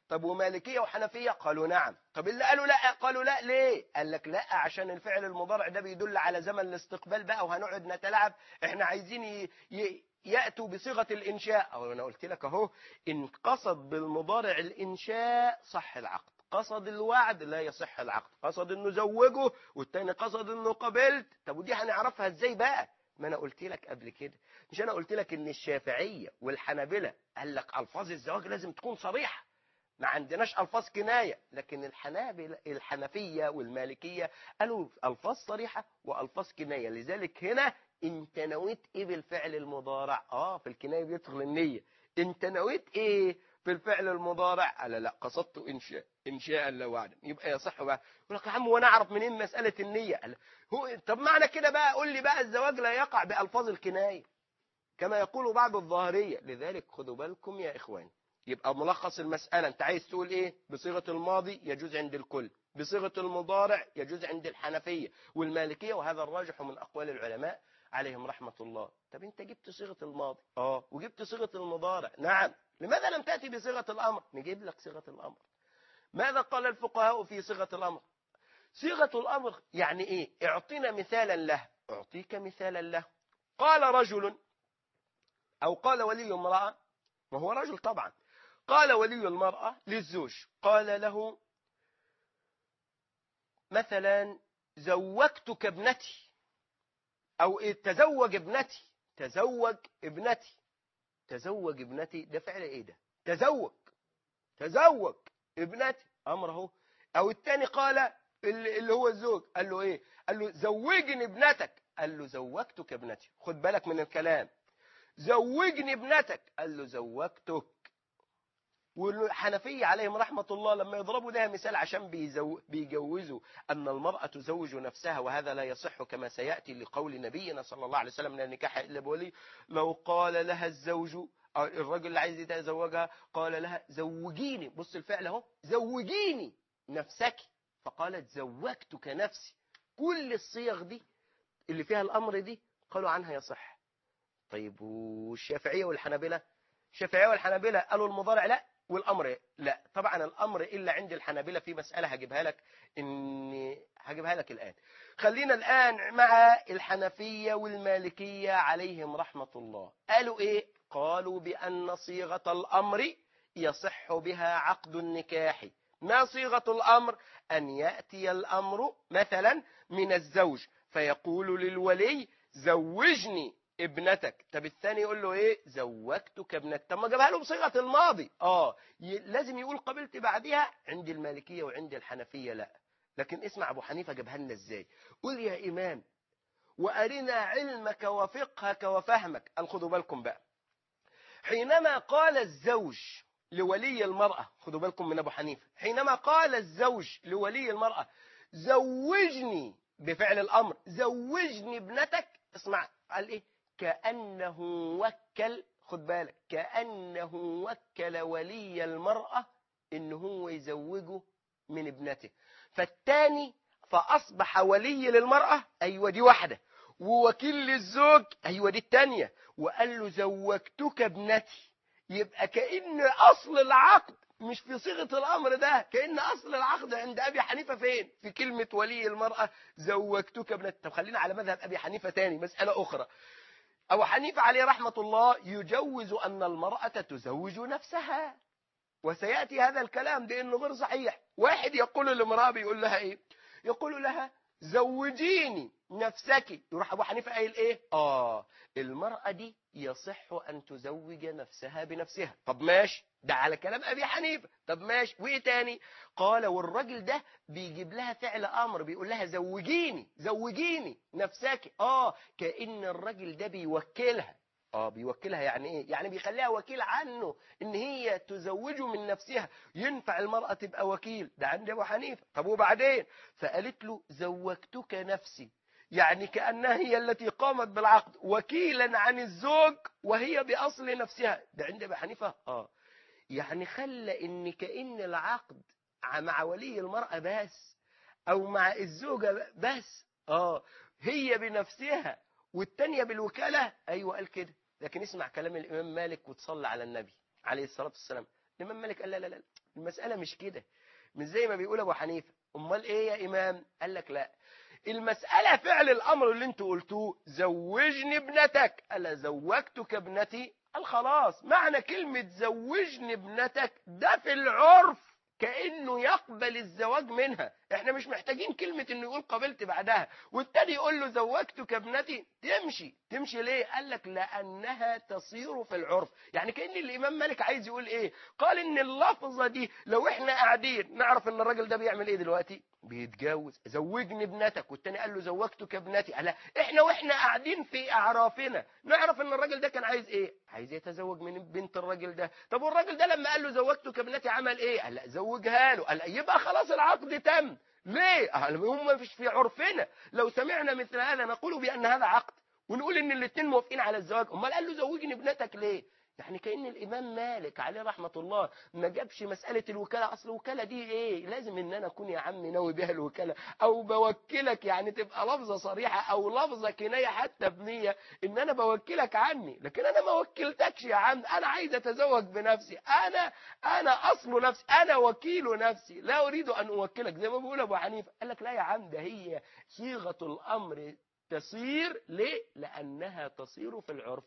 طب ومالكية وحنفية؟ قالوا نعم. طب اللي قالوا لا قالوا لا. ليه؟ قال لك لا عشان الفعل المضارع ده بيدل على زمن الاستقبال بقى وهنقعد نتلاعب. إحنا عايزين. يأتوا بصيغة الإنشاء. أو أنا قلت لك أهو إن قصد بالمضارع الإنشاء صح العقد. قصد الوعد لا يصح العقد. قصد إنه زوجه والتاني قصد إنه قبلت. طب ودي هنعرفها إزاي بقى؟ ما أنا قلت لك قبل كده. مش أنا قلت لك إن الشافعية والحنابلة قال لك ألفاظ الزواج لازم تكون صريحة. ما عندناش ألفاظ كناية. لكن الحنابلة الحنفية والمالكية قالوا ألفاظ صريحة وألفاظ كناية. لذلك هنا انت نويت إيه بالفعل المضارع؟ آه في الكناية بيدخل النية. انت نويت إيه في الفعل المضارع؟ قال لا قصدت انشاء انشاء لا وعدا. يبقى يصح بقى يقول لك يا عم وأنا أعرف منين مسألة النية؟ قال هو طب معنى كده بقى قول لي بقى الزواج لا يقع بألفاظ الكناية كما يقول بعض الظاهرية. لذلك خدوا بالكم يا اخوان يبقى ملخص المسألة أنت عايز تقول إيه؟ بصيغة الماضي يجوز عند الكل. بصيغة المضارع يجوز عند الحنفية والمالكية وهذا الراجح من أقوال العلماء. عليهم رحمة الله. طب انت جبت صيغة الماضي. آه وجبت صيغة المضارع. نعم. لماذا لم تأتي بصيغة الأمر؟ نجيب لك صيغة الأمر. ماذا قال الفقهاء في صيغة الأمر؟ صيغة الأمر يعني إيه؟ اعطينا مثالا له. أعطيك مثالا له. قال رجل أو قال ولي امرأة وهو رجل طبعا. قال ولي المرأة للزوج قال له مثلا زوجتك ابنتي. إيه تزوج ابنتي تزوج ابنتي. تزوج ابنتي ده فعل إيه ده؟ تزوج. تزوج ابنتي. أمر أهو. أو الثاني قال اللي هو الزوج قال له إيه؟ قال له زوجني ابنتك. قال له زوجتك ابنتي. خد بالك من الكلام. زوجني ابنتك. قال له زوجتك. والحنفية عليهم رحمة الله لما يضربوا ده مثال عشان بيزو بيجوزوا أن المرأة تزوج نفسها وهذا لا يصح كما سيأتي لقول نبينا صلى الله عليه وسلم لا نكاح إلا بولي لو قال لها الزوج الرجل اللي عايز يتزوجها قال لها زوجيني. بص الفعل أهو زوجيني نفسك. فقالت زوجتك نفسي. كل الصيغ دي اللي فيها الأمر دي قالوا عنها يصح. طيب والشافعية والحنابلة؟ الشافعية والحنابلة قالوا المضارع لا. والأمر لا. طبعا الأمر إلا عند الحنابلة في مسألة هجيبها لك إني هجيبها لك الآن. خلينا الآن مع الحنفية والمالكية عليهم رحمة الله. قالوا إيه؟ قالوا بأن صيغة الأمر يصح بها عقد النكاح. ما صيغة الأمر؟ أن يأتي الأمر مثلا من الزوج. فيقول للولي زوجني. ابنتك. طب الثاني يقول له إيه؟ زوجتك ابنتك. طب ما جابها له بصيغه الماضي. آه. لازم يقول قبلت بعدها عند المالكية وعند الحنفية لا. لكن اسمع أبو حنيفة جابها لنا إزاي. قول يا إمام وأرنا علمك وفقهك وفهمك. خدوا بالكم بقى. حينما قال الزوج لولي المرأة خدوا بالكم من أبو حنيفة. حينما قال الزوج لولي المرأة زوجني بفعل الأمر زوجني ابنتك اسمع قال إيه؟ كأنه وكل خد بالك كأنه وكل ولي المرأة إن هو يزوجه من ابنته. فالتاني فأصبح ولي للمرأة أيوة دي واحدة. ووكيل للزوج أيوة دي التانية. وقال له زوجتك ابنتي. يبقى كأن أصل العقد مش في صيغة الأمر ده كأن أصل العقد عند أبي حنيفة فين؟ في كلمة ولي المرأة زوجتك ابنتي. طب خلينا على مذهب أبي حنيفة تاني مسألة أخرى. أبو حنيفة عليه رحمة الله يجوز أن المرأة تزوج نفسها. وسيأتي هذا الكلام بأنه غير صحيح. واحد يقول للمرأة بيقول لها إيه؟ يقول لها زوجيني. نفسك. يروح أبو حنيفة قايل إيه؟ آه المرأة دي يصح أن تزوج نفسها بنفسها. طب ماشي ده على كلام أبي حنيفة. طب ماشي وإيه تاني؟ قال والراجل ده بيجيب لها فعل أمر بيقول لها زوجيني زوجيني نفسك. آه كأن الراجل ده بيوكلها. آه بيوكلها يعني إيه؟ يعني بيخليها وكيل عنه إن هي تزوجه من نفسها. ينفع المرأة تبقى وكيل؟ ده عند أبو حنيفة. طب وبعدين؟ فقالت له زوجتك نفسي. يعني كأنها هي التي قامت بالعقد وكيلا عن الزوج وهي بأصل نفسها. ده عند ابو حنيفة؟ آه. يعني خلى إن كأن العقد مع ولي المرأة بس أو مع الزوجة بس. آه. هي بنفسها والتانية بالوكالة. أيوة قال كده. لكن اسمع كلام الإمام مالك وتصلى على النبي عليه الصلاة والسلام. الإمام مالك قال لا لا لا المسألة مش كده. مش زي ما بيقول أبو حنيفة. أمال إيه يا إمام؟ قال لك لا. المسألة فعل الأمر اللي أنتوا قلتوه زوجني ابنتك. ألا زوجتك ابنتي؟ قال خلاص معنى كلمة زوجني ابنتك ده في العرف. كأنه يقبل الزواج منها. إحنا مش محتاجين كلمة إنه يقول قبلت بعدها. والتاني يقول له زوجتك ابنتي. تمشي. تمشي ليه؟ قال لك لأنها تصير في العرف. يعني كأن الإمام مالك عايز يقول إيه؟ قال إن اللفظة دي لو إحنا قاعدين نعرف إن الراجل ده بيعمل إيه دلوقتي؟ بيتجوز. زوجني ابنتك. والتاني قال له زوجتك ابنتي. لا إحنا وإحنا قاعدين في أعرافنا. نعرف إن الراجل ده كان عايز إيه؟ عايز يتزوج من بنت الراجل ده. طب والراجل ده لما قال له زوجتك ابنتي عمل إيه؟ قال لا زوجها له. قال يبقى خلاص العقد تم. ليه؟ هم مش في عرفنا. لو سمعنا مثل هذا نقول بأن هذا عقد ونقول إن الاثنين موافقين على الزواج. أمال قال له زوجني ابنتك ليه؟ يعني كأن الإمام مالك عليه رحمة الله ما جابش مسألة الوكالة. أصل الوكالة دي إيه؟ لازم إن أنا أكون يا عم ناوي بها الوكالة. أو بوكلك يعني تبقى لفظة صريحة أو لفظة كناية حتى بنية إن أنا بوكلك عني. لكن أنا ما وكلتكش يا عم. أنا عايز أتزوج بنفسي. أنا أنا أصل نفسي. أنا وكيل نفسي. لا أريد أن أوكلك. زي ما بيقول أبو حنيفة. قال لك لا يا عم ده هي صيغة الأمر تصير ليه؟ لأنها تصير في العرف.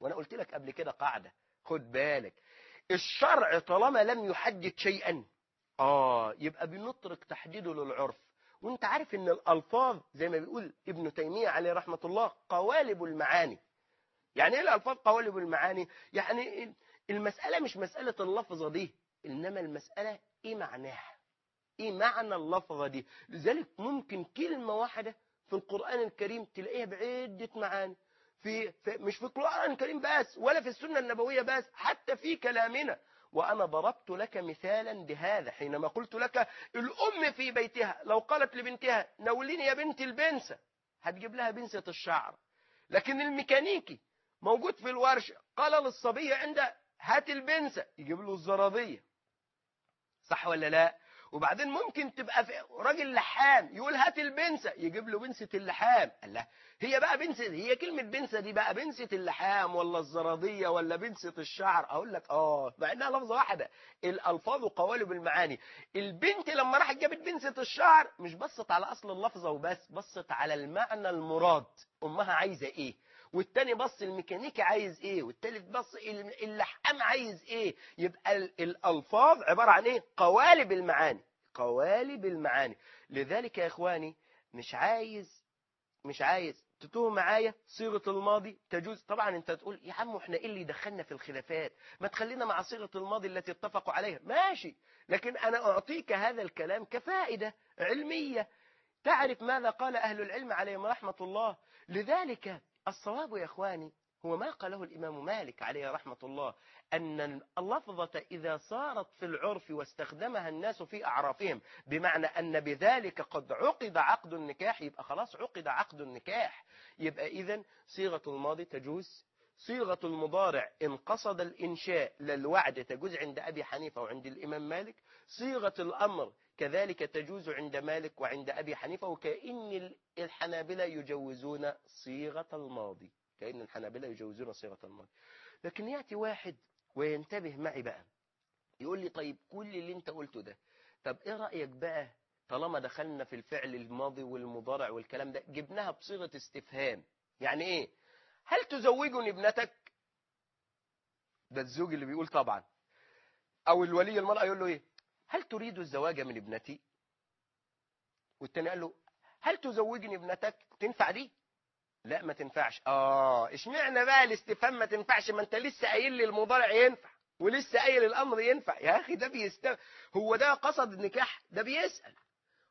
وأنا قلت لك قبل كده قاعدة خد بالك. الشرع طالما لم يحدد شيئا آه يبقى بنترك تحديده للعرف. وأنت عارف إن الألفاظ زي ما بيقول ابن تيمية عليه رحمة الله قوالب المعاني. يعني إيه الألفاظ قوالب المعاني؟ يعني المسألة مش مسألة اللفظة دي إنما المسألة إيه معناها؟ إيه معنى اللفظة دي؟ لذلك ممكن كلمة واحدة في القرآن الكريم تلاقيها بعدة معاني. في, في مش في القرآن الكريم بس ولا في السنة النبوية بس حتى في كلامنا. وأنا ضربت لك مثالا بهذا حينما قلت لك الأم في بيتها لو قالت لبنتها نوليني يا بنتي البنسة هتجيب لها بنسة الشعر. لكن الميكانيكي موجود في الورشة قال للصبية عنده هات البنسة يجيب له الزرادية صح ولا لا؟ وبعدين ممكن تبقى راجل لحام يقول هات البنسة يجيب له بنسة اللحام. قال له هي بقى بنسة هي كلمة بنسة دي بقى بنسة اللحام ولا الزرادية ولا بنسة الشعر؟ أقول لك آه مع إنها لفظة واحدة. الألفاظ قوالب المعاني. البنت لما راحت جابت بنسة الشعر مش بصت على أصل اللفظة وبس بصت على المعنى المراد. أمها عايزة إيه؟ والتاني بص الميكانيكي عايز إيه والتالت بص اللحام عايز إيه. يبقى الألفاظ عبارة عن إيه؟ قوالب المعاني قوالب المعاني. لذلك يا إخواني مش عايز مش عايز تتوه معايا صيغة الماضي تجوز. طبعا أنت تقول يا عم إحنا إيه اللي دخلنا في الخلافات؟ ما تخلينا مع صيغة الماضي التي اتفقوا عليها. ماشي لكن أنا أعطيك هذا الكلام كفائدة علمية. تعرف ماذا قال أهل العلم عليهم رحمة الله؟ لذلك الصواب يا إخواني هو ما قاله الإمام مالك عليه رحمة الله أن اللفظة إذا صارت في العرف واستخدمها الناس في أعرافهم بمعنى أن بذلك قد عقد عقد النكاح يبقى خلاص عقد عقد النكاح. يبقى إذن صيغة الماضي تجوز صيغة المضارع إن قصد الإنشاء للوعد تجوز عند أبي حنيفة وعند الإمام مالك صيغة الأمر كذلك تجوز عند مالك وعند أبي حنيفة وكأن الحنابلة يجوزون صيغة الماضي. كأن الحنابلة يجوزون صيغة الماضي. لكن يأتي واحد وينتبه معي بقى. يقول لي طيب كل اللي انت قلته ده طب إيه رأيك بقى طالما دخلنا في الفعل الماضي والمضارع والكلام ده جبناها بصيغة استفهام. يعني إيه؟ هل تزوجني ابنتك؟ ده الزوج اللي بيقول طبعا. أو الولي المرأة يقول له إيه؟ هل تريد الزواج من ابنتي؟ والتاني قال له هل تزوجني ابنتك؟ تنفع دي؟ لا ما تنفعش. آه اشمعنى بقى الاستفهام ما تنفعش؟ ما انت لسه قايل لي المضارع ينفع ولسه قايل الأمر ينفع. يا أخي ده بيست هو ده قصد النكاح؟ ده بيسأل.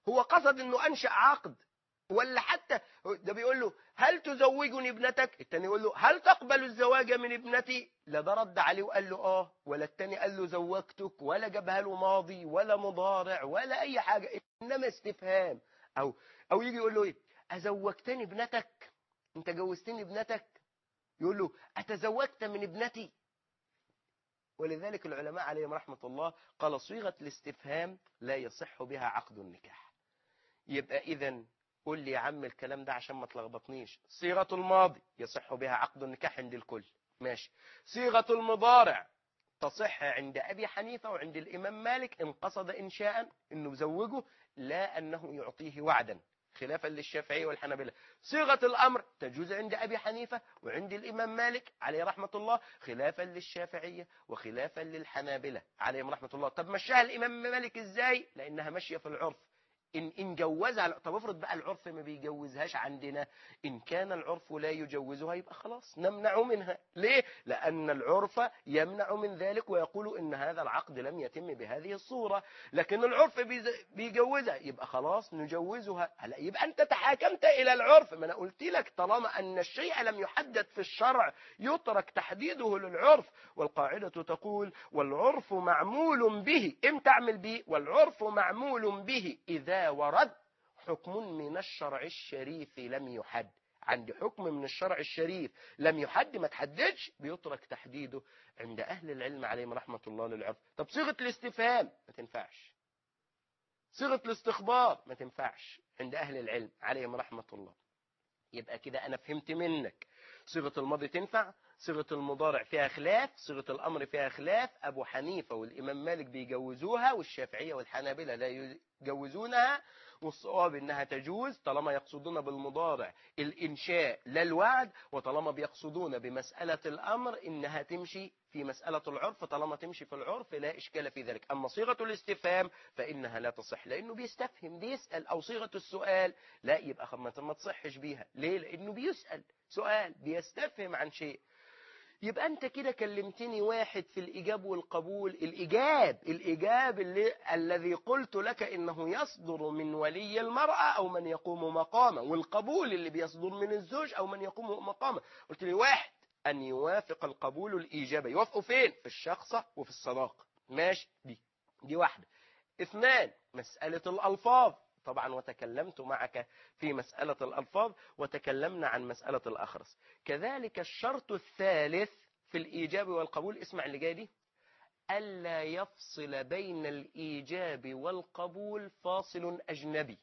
هو قصد إنه أنشأ عقد. ولا حتى ده بيقول له هل تزوجني ابنتك؟ التاني يقول له هل تقبل الزواج من ابنتي؟ لا ده رد عليه وقال له آه. ولا التاني قال له زوجتك ولا جابها له ماضي ولا مضارع ولا أي حاجة إنما استفهام. أو أو يجي يقول له إيه؟ أزوجتني ابنتك؟ أنت جوزتني ابنتك؟ يقول له أتزوجت من ابنتي؟ ولذلك العلماء عليهم رحمة الله قال صيغة الاستفهام لا يصح بها عقد النكاح. يبقى اذا قول لي يا عم الكلام ده عشان ما تلخبطنيش. صيغة الماضي يصح بها عقد النكاح عند الكل. ماشي. صيغة المضارع تصح عند أبي حنيفة وعند الإمام مالك إن قصد إنشاء إنه زوجه لا أنه يعطيه وعدا. خلافا للشافعية والحنابلة. صيغة الأمر تجوز عند أبي حنيفة وعند الإمام مالك عليه رحمة الله خلافا للشافعية وخلافا للحنابلة عليهم رحمة الله. طب مشاها الإمام مالك إزاي؟ لأنها ماشية في العرف. إن, إن جوزها طب افرض بقى العرف ما بيجوزهاش عندنا. إن كان العرف لا يجوزها يبقى خلاص نمنع منها. ليه؟ لأن العرف يمنع من ذلك ويقول إن هذا العقد لم يتم بهذه الصورة. لكن العرف بيجوزها يبقى خلاص نجوزها. هلا يبقى أنت تحاكمت إلى العرف. ما أنا قلت لك طالما أن الشيء لم يحدد في الشرع يترك تحديده للعرف. والقاعدة تقول والعرف معمول به. إمتى اعمل به؟ والعرف معمول به إذا ورد حكم من الشرع الشريف لم يحد. عند حكم من الشرع الشريف لم يحد ما تحددش بيترك تحديده عند أهل العلم عليهم رحمة الله للعرف. طب صيغة الاستفهام ما تنفعش. صيغة الاستخبار ما تنفعش عند أهل العلم عليهم رحمة الله. يبقى كده أنا فهمت منك. صيغة الماضي تنفع؟ صيغة المضارع فيها خلاف صيغة الأمر فيها خلاف. أبو حنيفة والإمام مالك بيجوزوها والشافعية والحنابلة لا يجوزونها والصواب إنها تجوز طالما يقصدون بالمضارع الإنشاء لا الوعد وطالما بيقصدون بمسألة الأمر إنها تمشي في مسألة العرف. طالما تمشي في العرف لا إشكال في ذلك. أما صيغة الاستفهام فإنها لا تصح لأنه بيستفهم بيسأل أو صيغة السؤال لا يبقى ما تصحش بيها. ليه؟ لأنه بيسأل سؤال بيستفهم عن شيء. يبقى أنت كده كلمتني واحد في الإيجاب والقبول. الإيجاب الإيجاب اللي الذي قلت لك إنه يصدر من ولي المرأة أو من يقوم مقامه والقبول اللي بيصدر من الزوج أو من يقوم مقامه. قلت لي واحد أن يوافق القبول الإيجابي. يوافقوا فين؟ في الشخصة وفي الصداقة. ماشي دي دي واحدة. اثنان مسألة الألفاظ. طبعا وتكلمت معك في مسألة الألفاظ وتكلمنا عن مسألة الأخرس. كذلك الشرط الثالث في الإيجاب والقبول اسمع اللي جاي دي ألا يفصل بين الإيجاب والقبول فاصل أجنبي.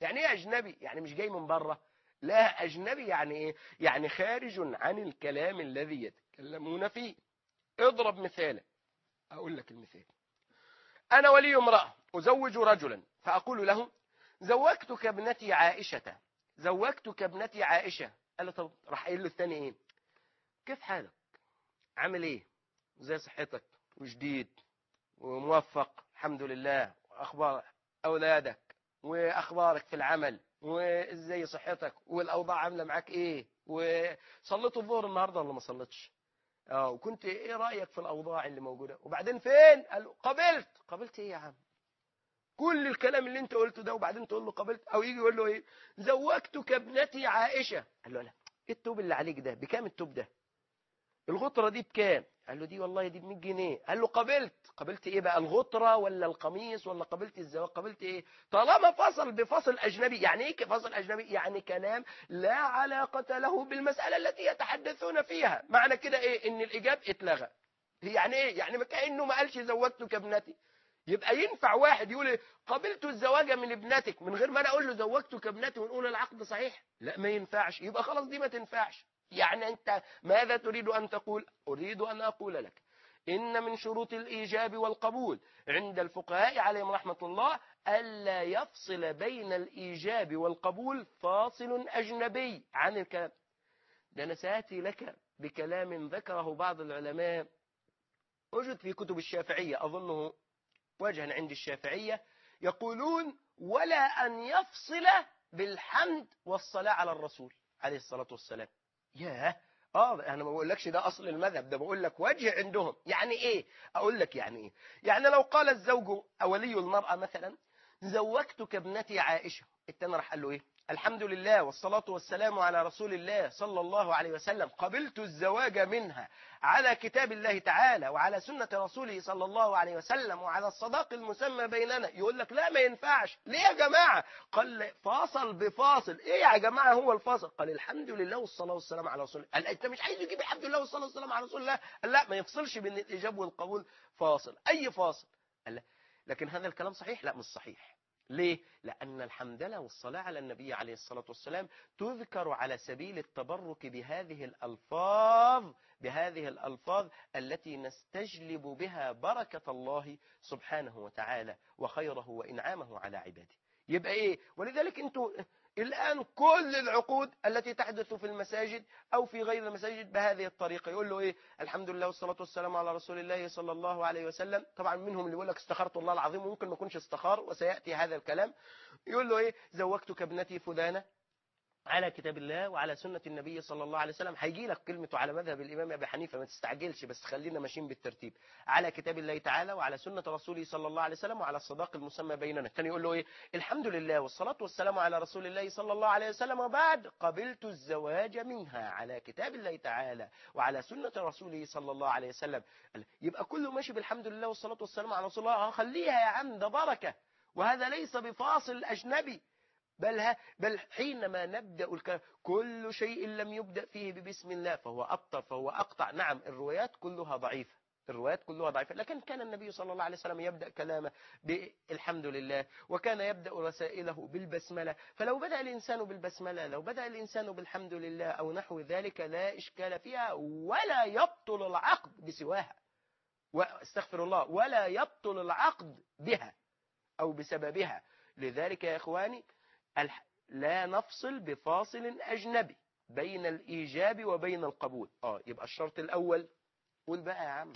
يعني إيه أجنبي؟ يعني مش جاي من بره لا أجنبي يعني إيه؟ يعني خارج عن الكلام الذي يتكلمون فيه. اضرب مثالا أقول لك المثال. أنا ولي امرأة أزوج رجلا فأقول له زوجتك ابنتي عائشة. زوجتك ابنتي عائشة. قال له طب راح قايل له الثاني إيه؟ كيف حالك؟ عامل إيه؟ زي صحتك؟ وجديد؟ وموفق؟ الحمد لله. وأخبار أولادك؟ وأخبارك في العمل؟ وإزاي صحتك؟ والأوضاع عاملة معاك إيه؟ وصليت الظهر النهارده ولا ما صليتش؟ آه وكنت إيه رأيك في الأوضاع اللي موجودة؟ وبعدين فين؟ قال قبلت قبلت إيه يا عم؟ كل الكلام اللي انت قلته ده وبعدين تقول له قبلت أو يجي يقول له إيه؟ زوجتك ابنتي عائشة. قال له لا. إيه التوب اللي عليك ده؟ بكام التوب ده؟ الغطرة دي بكام؟ قال له دي والله دي ب 100 جنيه. قال له قبلت قبلت إيه بقى؟ الغطرة ولا القميص ولا قبلت الزواج؟ قبلت إيه؟ طالما فصل بفصل أجنبي. يعني إيه فصل أجنبي؟ يعني كلام لا علاقة له بالمسألة التي يتحدثون فيها. معنى كده إيه؟ إن الاجاب اتلغى. يعني إيه؟ يعني كأنه ما قالش زوجتك ابنتي. يبقى ينفع واحد يقول إيه؟ قبلت الزواج من ابنتك من غير ما أنا أقول له زوجتك ابنتي ونقول العقد صحيح؟ لا ما ينفعش. يبقى خلاص دي ما تنفعش. يعني أنت ماذا تريد أن تقول؟ أريد أن أقول لك إن من شروط الإيجاب والقبول عند الفقهاء عليهم رحمة الله ألا يفصل بين الإيجاب والقبول فاصل أجنبي عن الكلام. ده أنا سأتي لك بكلام ذكره بعض العلماء. وجد في كتب الشافعية أظنه وجها عند الشافعية يقولون ولا أن يفصل بالحمد والصلاة على الرسول عليه الصلاة والسلام. ياه آه أنا ما بقولكش ده أصل المذهب ده بقول لك وجه عندهم. يعني إيه؟ أقول لك يعني إيه. يعني لو قال الزوج ولي المرأة مثلا زوجتك ابنتي عائشة. التاني راح قال له إيه؟ الحمد لله والصلاة والسلام على رسول الله صلى الله عليه وسلم. قبلت الزواج منها على كتاب الله تعالى وعلى سنة رسوله صلى الله عليه وسلم وعلى الصداق المسمى بيننا. يقول لك لا ما ينفعش. ليه يا جماعة؟ قال فاصل بفاصل. إيه يا جماعة هو الفاصل؟ قال الحمد لله والصلاة والسلام على رسول الله. قال أنت مش عايز تجيب الحمد لله والصلاة والسلام على رسول الله؟ قال لا ما يفصلش بين الإجاب والقبول. فاصل. أي فاصل؟ قال لكن هذا الكلام صحيح؟ لا مش صحيح. ليه؟ لأن الحمد لله والصلاة على النبي عليه الصلاة والسلام تذكر على سبيل التبرك بهذه الألفاظ بهذه الألفاظ التي نستجلب بها بركة الله سبحانه وتعالى وخيره وإنعامه على عباده يبقى إيه؟ ولذلك أنتوا الآن كل العقود التي تحدث في المساجد أو في غير المساجد بهذه الطريقة. يقول له إيه؟ الحمد لله والصلاة والسلام على رسول الله صلى الله عليه وسلم. طبعا منهم اللي يقول لك استخرت الله العظيم وممكن ما يكونش استخار وسيأتي هذا الكلام. يقول له إيه؟ زوجتك ابنتي فلانة. على كتاب الله وعلى سنة النبي صلى الله عليه وسلم. هيجي لك كلمته على مذهب الإمام أبي حنيفة ما تستعجلش بس خلينا ماشيين بالترتيب. على كتاب الله تعالى وعلى سنة رسوله صلى الله عليه وسلم وعلى الصداق المسمى بيننا. كان يقول له إيه؟ الحمد لله والصلاة والسلام على رسول الله صلى الله عليه وسلم وبعد. قبلت الزواج منها على كتاب الله تعالى وعلى سنة رسوله صلى الله عليه وسلم. يبقى كله ماشي بالحمد لله والصلاة والسلام على رسول الله. خليها يا عم ده بركة. وهذا ليس بفاصل أجنبي. بل, ها بل حينما نبدأ الكلام كل شيء لم يبدأ فيه ببسم الله فهو أبطر فهو أقطع. نعم الروايات كلها ضعيفة الروايات كلها ضعيفة. لكن كان النبي صلى الله عليه وسلم يبدأ كلامه بالحمد لله وكان يبدأ رسائله بالبسملة. فلو بدأ الإنسان بالبسملة لو بدأ الإنسان بالحمد لله أو نحو ذلك لا إشكال فيها ولا يبطل العقد بسواها. واستغفر الله ولا يبطل العقد بها أو بسببها. لذلك يا إخواني لا نفصل بفاصل أجنبي بين الإيجاب وبين القبول. آه يبقى الشرط الأول. قول بقى يا عم.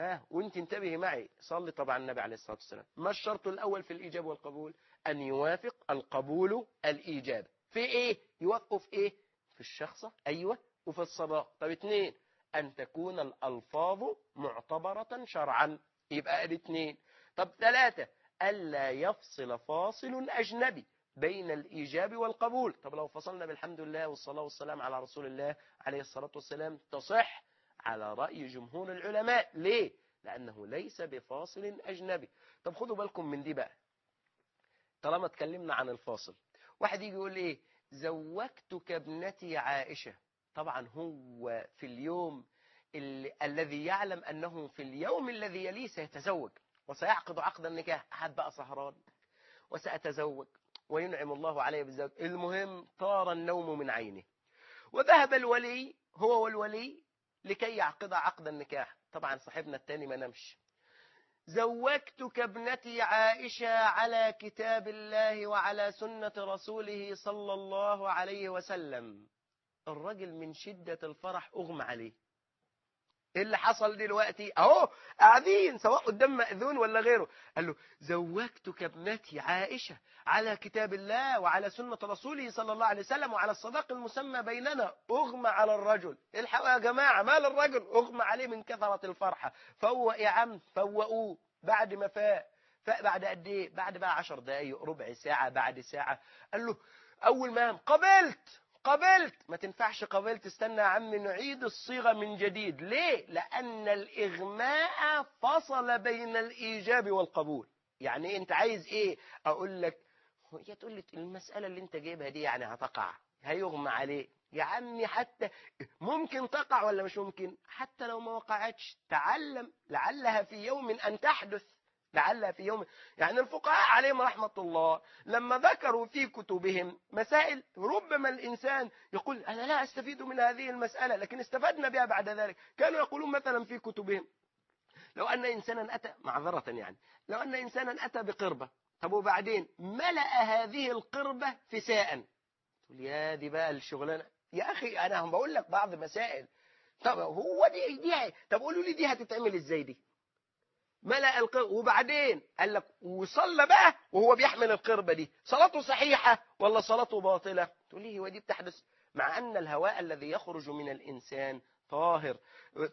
ها وانت انتبهي معي. صلي طبعا النبي عليه الصلاة والسلام. ما الشرط الأول في الإيجاب والقبول؟ أن يوافق القبول الإيجاب. في إيه؟ يوافقوا في إيه؟ في الشخصة أيوة. وفي الصداق. طب اتنين أن تكون الألفاظ معتبرة شرعا. يبقى الاثنين طب ثلاثة ألا يفصل فاصل أجنبي بين الإيجاب والقبول. طب لو فصلنا بالحمد لله والصلاة والسلام على رسول الله عليه الصلاة والسلام تصح على رأي جمهور العلماء. ليه؟ لأنه ليس بفاصل أجنبي. طب خدوا بالكم من دي بقى. طالما اتكلمنا عن الفاصل واحد يجي يقول إيه زوجتك ابنتي عائشة. طبعا هو في اليوم ال الذي يعلم أنه في اليوم الذي يليه سيتزوج. وسيعقد عقد النكاح. أحد بقى سهران. وسأتزوج. وينعم الله عليه بالزوج المهم طار النوم من عينه. وذهب الولي هو والولي لكي يعقد عقد النكاح. طبعا صاحبنا التاني ما نمش زوجتك ابنتي عائشة على كتاب الله وعلى سنة رسوله صلى الله عليه وسلم. الرجل من شدة الفرح أغمى عليه. إيه اللي حصل دلوقتي؟ أهو قاعدين سواء قدام مأذون ولا غيره. قال له زوجتك ابنتي عائشة على كتاب الله وعلى سنة رسوله صلى الله عليه وسلم وعلى الصداق المسمى بيننا أغمى على الرجل. الحقوا يا جماعة؟ مال الرجل أغمى عليه من كثرة الفرحة. فوق يا عم فوقوه بعد ما فاق. فاق بعد قد إيه؟ بعد بقى عشر دقايق ربع ساعة بعد ساعة. قال له أول ما قبلت قبلت. ما تنفعش قبلت. استنى يا عم نعيد الصيغة من جديد. ليه؟ لأن الإغماء فصل بين الإيجاب والقبول. يعني أنت عايز إيه؟ أقول لك هي تقول لي المسألة اللي أنت جايبها دي يعني هتقع. هيغمى عليه يا عمي حتى ممكن تقع ولا مش ممكن؟ حتى لو ما وقعتش. تعلم لعلها في يوم أن تحدث. لعلها في يوم يعني الفقهاء عليهم رحمة الله. لما ذكروا في كتبهم مسائل ربما الإنسان يقول أنا لا أستفيد من هذه المسألة لكن استفدنا بها بعد ذلك. كانوا يقولون مثلا في كتبهم لو أن إنسانا أتى معذرة يعني لو أن إنسانا أتى بقربة طب وبعدين ملأ هذه القربة فساء. تقول يا دي بقى الشغلانة. يا أخي أنا هم بقول لك بعض مسائل. طب هو دي, دي طب قولوا لي دي هتتعمل إزاي دي؟ ملأ القربة وبعدين قال لك وصلى بقى وهو بيحمل القربة دي. صلاته صحيحة ولا صلاته باطلة؟ تقول لي هو دي بتحدث؟ مع أن الهواء الذي يخرج من الإنسان طاهر.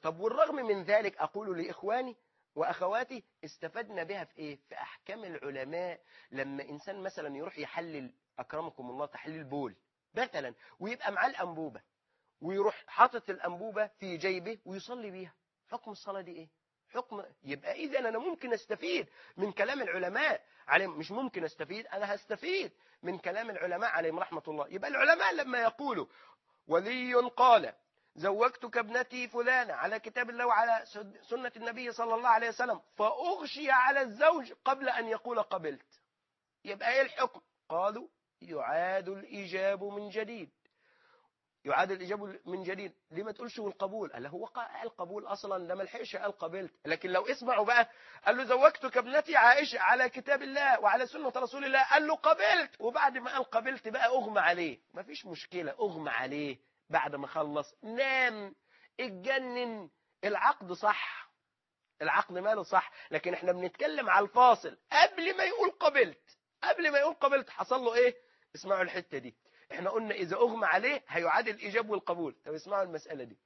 طب والرغم من ذلك أقول لإخواني وأخواتي استفدنا بها في إيه؟ في أحكام العلماء. لما إنسان مثلا يروح يحلل أكرمكم الله تحليل بول مثلا ويبقى معاه الأنبوبة ويروح حاطط الأنبوبة في جيبه ويصلي بيها. حكم الصلاة دي إيه؟ حكم يبقى إذا أنا ممكن أستفيد من كلام العلماء عليهم. مش ممكن أستفيد أنا هستفيد من كلام العلماء عليهم رحمة الله. يبقى العلماء لما يقولوا ولي قال زوجتك ابنتي فلانة على كتاب الله وعلى سنة النبي صلى الله عليه وسلم فأغشي على الزوج قبل أن يقول قبلت. يبقى إيه الحكم؟ قالوا يعاد الإجاب من جديد. يعاد الإجابة من جديد. ليه ما تقولش والقبول قال له هو قال قبول أصلا ده ما لحقش قال قبلت. لكن لو اسمعوا بقى قال له زوجتك ابنتي عائشة على كتاب الله وعلى سنة رسول الله. قال له قبلت. وبعد ما قال قبلت بقى أغمى عليه. ما فيش مشكلة أغمى عليه بعد ما خلص. نام اتجنن. العقد صح. العقد ماله صح. لكن إحنا بنتكلم على الفاصل. قبل ما يقول قبلت قبل ما يقول قبلت حصل له إيه؟ اسمعوا الحتة دي. إحنا قلنا إذا أغمى عليه هيعاد الإيجاب والقبول. طب اسمعوا المسألة دي.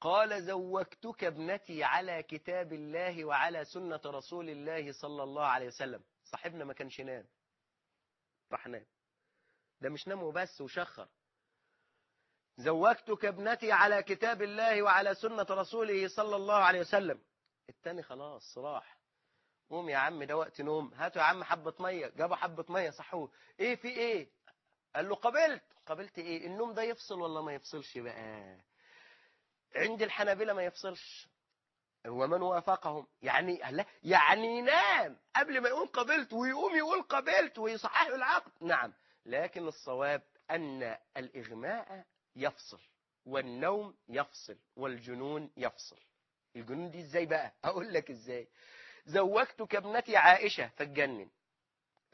قال زوجتك ابنتي على كتاب الله وعلى سنة رسول الله صلى الله عليه وسلم. صاحبنا ما كانش نام راح نام. ده مش نام وبس وشخر. زوجتك ابنتي على كتاب الله وعلى سنة رسوله صلى الله عليه وسلم. التاني خلاص راح. قوم يا عم ده وقت نوم. هاتوا يا عم حبة مية. جابوا حبة مية صحوه. إيه في إيه؟ قال له قبلت قبلت إيه؟ النوم ده يفصل ولا ما يفصلش بقى؟ عند الحنابلة ما يفصلش. ومن وافقهم؟ يعني لا يعني ينام قبل ما يقول قبلت ويقوم يقول قبلت ويصحح العقد. نعم لكن الصواب أن الإغماء يفصل والنوم يفصل والجنون يفصل. الجنون دي إزاي بقى؟ أقول لك إزاي. زوجتك ابنتي عائشة فاتجنن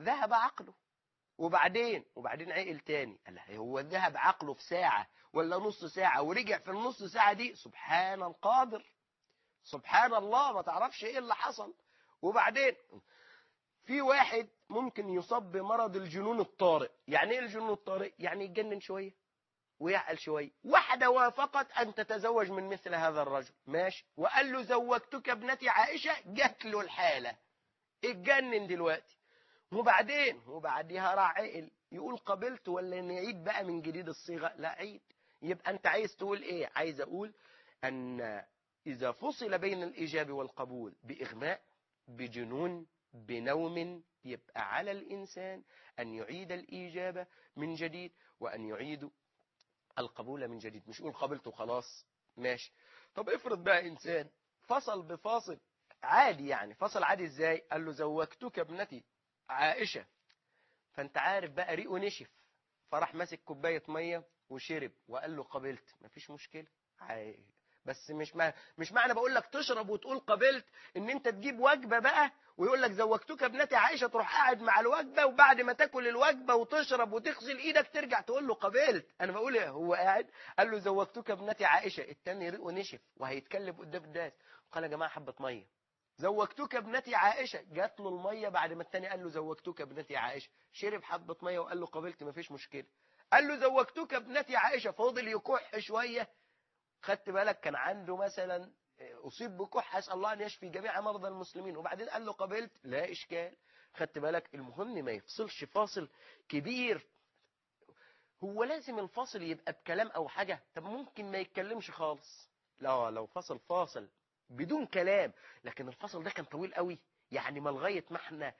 ذهب عقله. وبعدين وبعدين عقل تاني. قال هو ذهب عقله في ساعة ولا نص ساعة ورجع في النص ساعة دي؟ سبحان القادر. سبحان الله ما تعرفش إيه اللي حصل. وبعدين في واحد ممكن يصاب بمرض الجنون الطارئ. يعني إيه الجنون الطارئ؟ يعني يتجنن شوية ويعقل شوية. واحدة وافقت أن تتزوج من مثل هذا الرجل. ماشي. وقال له زوجتك ابنتي عائشة؟ جات له الحالة. اتجنن دلوقتي. وبعدين وبعديها راح عقل يقول قبلت ولا نعيد بقى من جديد الصيغة؟ لا عيد. يبقى أنت عايز تقول إيه؟ عايز أقول أن إذا فصل بين الإجابة والقبول بإغماء بجنون بنوم يبقى على الإنسان أن يعيد الإجابة من جديد وأن يعيد القبول من جديد. مش يقول قبلت وخلاص ماشي. طب افرض بقى إنسان فصل بفاصل عادي يعني فصل عادي إزاي؟ قال له زوجتك ابنتي. عائشة. فأنت عارف بقى ريقه نشف. فراح ماسك كوباية مية وشرب وقال له قبلت مفيش مشكلة. عادي بس مش ما مش معنى بقول لك تشرب وتقول قبلت إن أنت تجيب وجبة بقى ويقول لك زوجتك ابنتي عائشة تروح قاعد مع الوجبة وبعد ما تاكل الوجبة وتشرب وتغسل إيدك ترجع تقول له قبلت أنا بقول إيه هو قاعد؟ قال له زوجتك ابنتي عائشة. التاني ريقه نشف وهيتكلم قدام الناس. قال يا جماعة حبة مية. زوجتك ابنتي عائشة. جات له المية بعد ما التاني قال له زوجتك ابنتي عائشة. شرب حبة مية وقال له قبلت مفيش مشكلة. قال له زوجتك ابنتي عائشة. فضل يكح شوية. خدت بالك كان عنده مثلا أصيب بكح. أسأل الله أن يشفي جميع مرضى المسلمين. وبعدين قال له قبلت لا إشكال. خدت بالك؟ المهم ما يفصلش فاصل كبير. هو لازم الفاصل يبقى بكلام أو حاجة؟ طب ممكن ما يتكلمش خالص؟ لا لو فصل فاصل. بدون كلام. لكن الفصل ده كان طويل قوي. يعني ما لغاية ما إحنا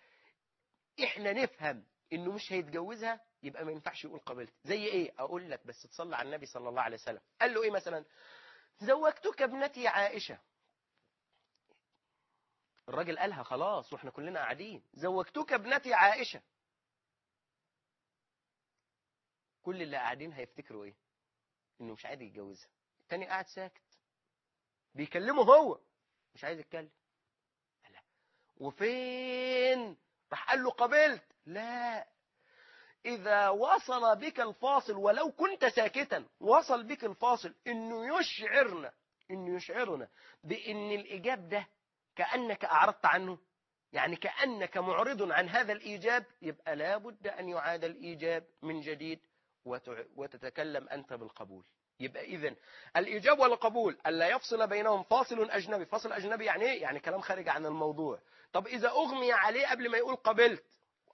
إحنا نفهم إنه مش هيتجوزها يبقى ما ينفعش يقول قبلت زي إيه؟ أقول لك بس تصلي على النبي صلى الله عليه وسلم. قال له إيه مثلا؟ زوجتك ابنتي عائشة. الراجل قالها خلاص وإحنا كلنا قاعدين. زوجتك ابنتي عائشة. كل اللي قاعدين هيفتكروا إيه؟ إنه مش عايز يتجوزها. التاني قاعد ساكت. بيكلمه هو. مش عايز يتكلم. لا. وفين؟ راح قال له قبلت لا. إذا وصل بك الفاصل ولو كنت ساكتا وصل بك الفاصل إنه يشعرنا إنه يشعرنا بإن الإيجاب ده كأنك أعرضت عنه. يعني كأنك معرض عن هذا الإيجاب يبقى لابد أن يعاد الإيجاب من جديد وتتكلم أنت بالقبول. يبقى إذن. الإيجاب والقبول ألا يفصل بينهم فاصل أجنبي. فاصل أجنبي يعني إيه؟ يعني كلام خارج عن الموضوع. طب إذا أغمي عليه قبل ما يقول قبلت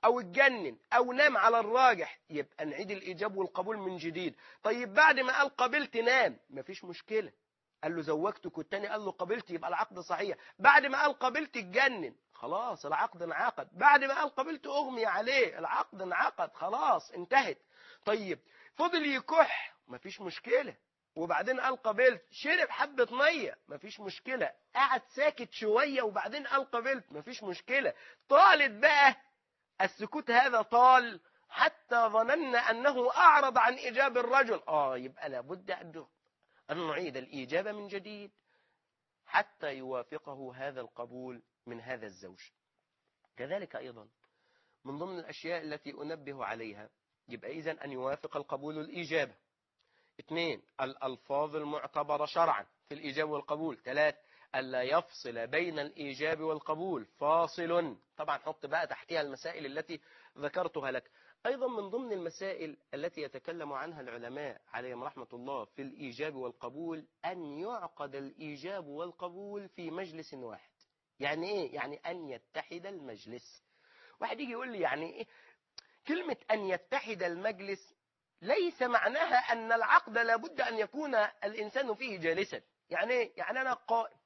أو اتجنن أو نام على الراجح يبقى نعيد الإيجاب والقبول من جديد. طيب بعد ما قال قبلت نام مفيش مشكلة. قال له زوجتك والتاني قال له قبلت يبقى العقد صحيح. بعد ما قال قبلت اتجنن خلاص العقد انعقد. بعد ما قال قبلت أغمي عليه العقد انعقد خلاص انتهت. طيب فضل يكح مفيش مشكلة. وبعدين قال قبلت شرب حبة مية مفيش مشكلة. قعد ساكت شوية وبعدين قال قبلت مفيش مشكلة. طالت بقى السكوت هذا طال حتى ظننا أنه أعرض عن إجاب الرجل. آه يبقى لابد أن نعيد الإجابة من جديد حتى يوافقه هذا القبول من هذا الزوج. كذلك أيضا من ضمن الأشياء التي أنبه عليها يبقى إذن أن يوافق القبول الإجابة اثنين الألفاظ المعتبرة شرعا في الإجابة والقبول. ثلاث ألا يفصل بين الإيجاب والقبول. فاصل. طبعا حط بقى تحتها المسائل التي ذكرتها لك. أيضا من ضمن المسائل التي يتكلم عنها العلماء عليهم رحمة الله في الإيجاب والقبول أن يعقد الإيجاب والقبول في مجلس واحد. يعني إيه؟ يعني أن يتحد المجلس. واحد يجي يقول لي يعني إيه؟ كلمة أن يتحد المجلس ليس معناها أن العقد لابد أن يكون الإنسان فيه جالسا. يعني إيه؟ يعني أنا قائم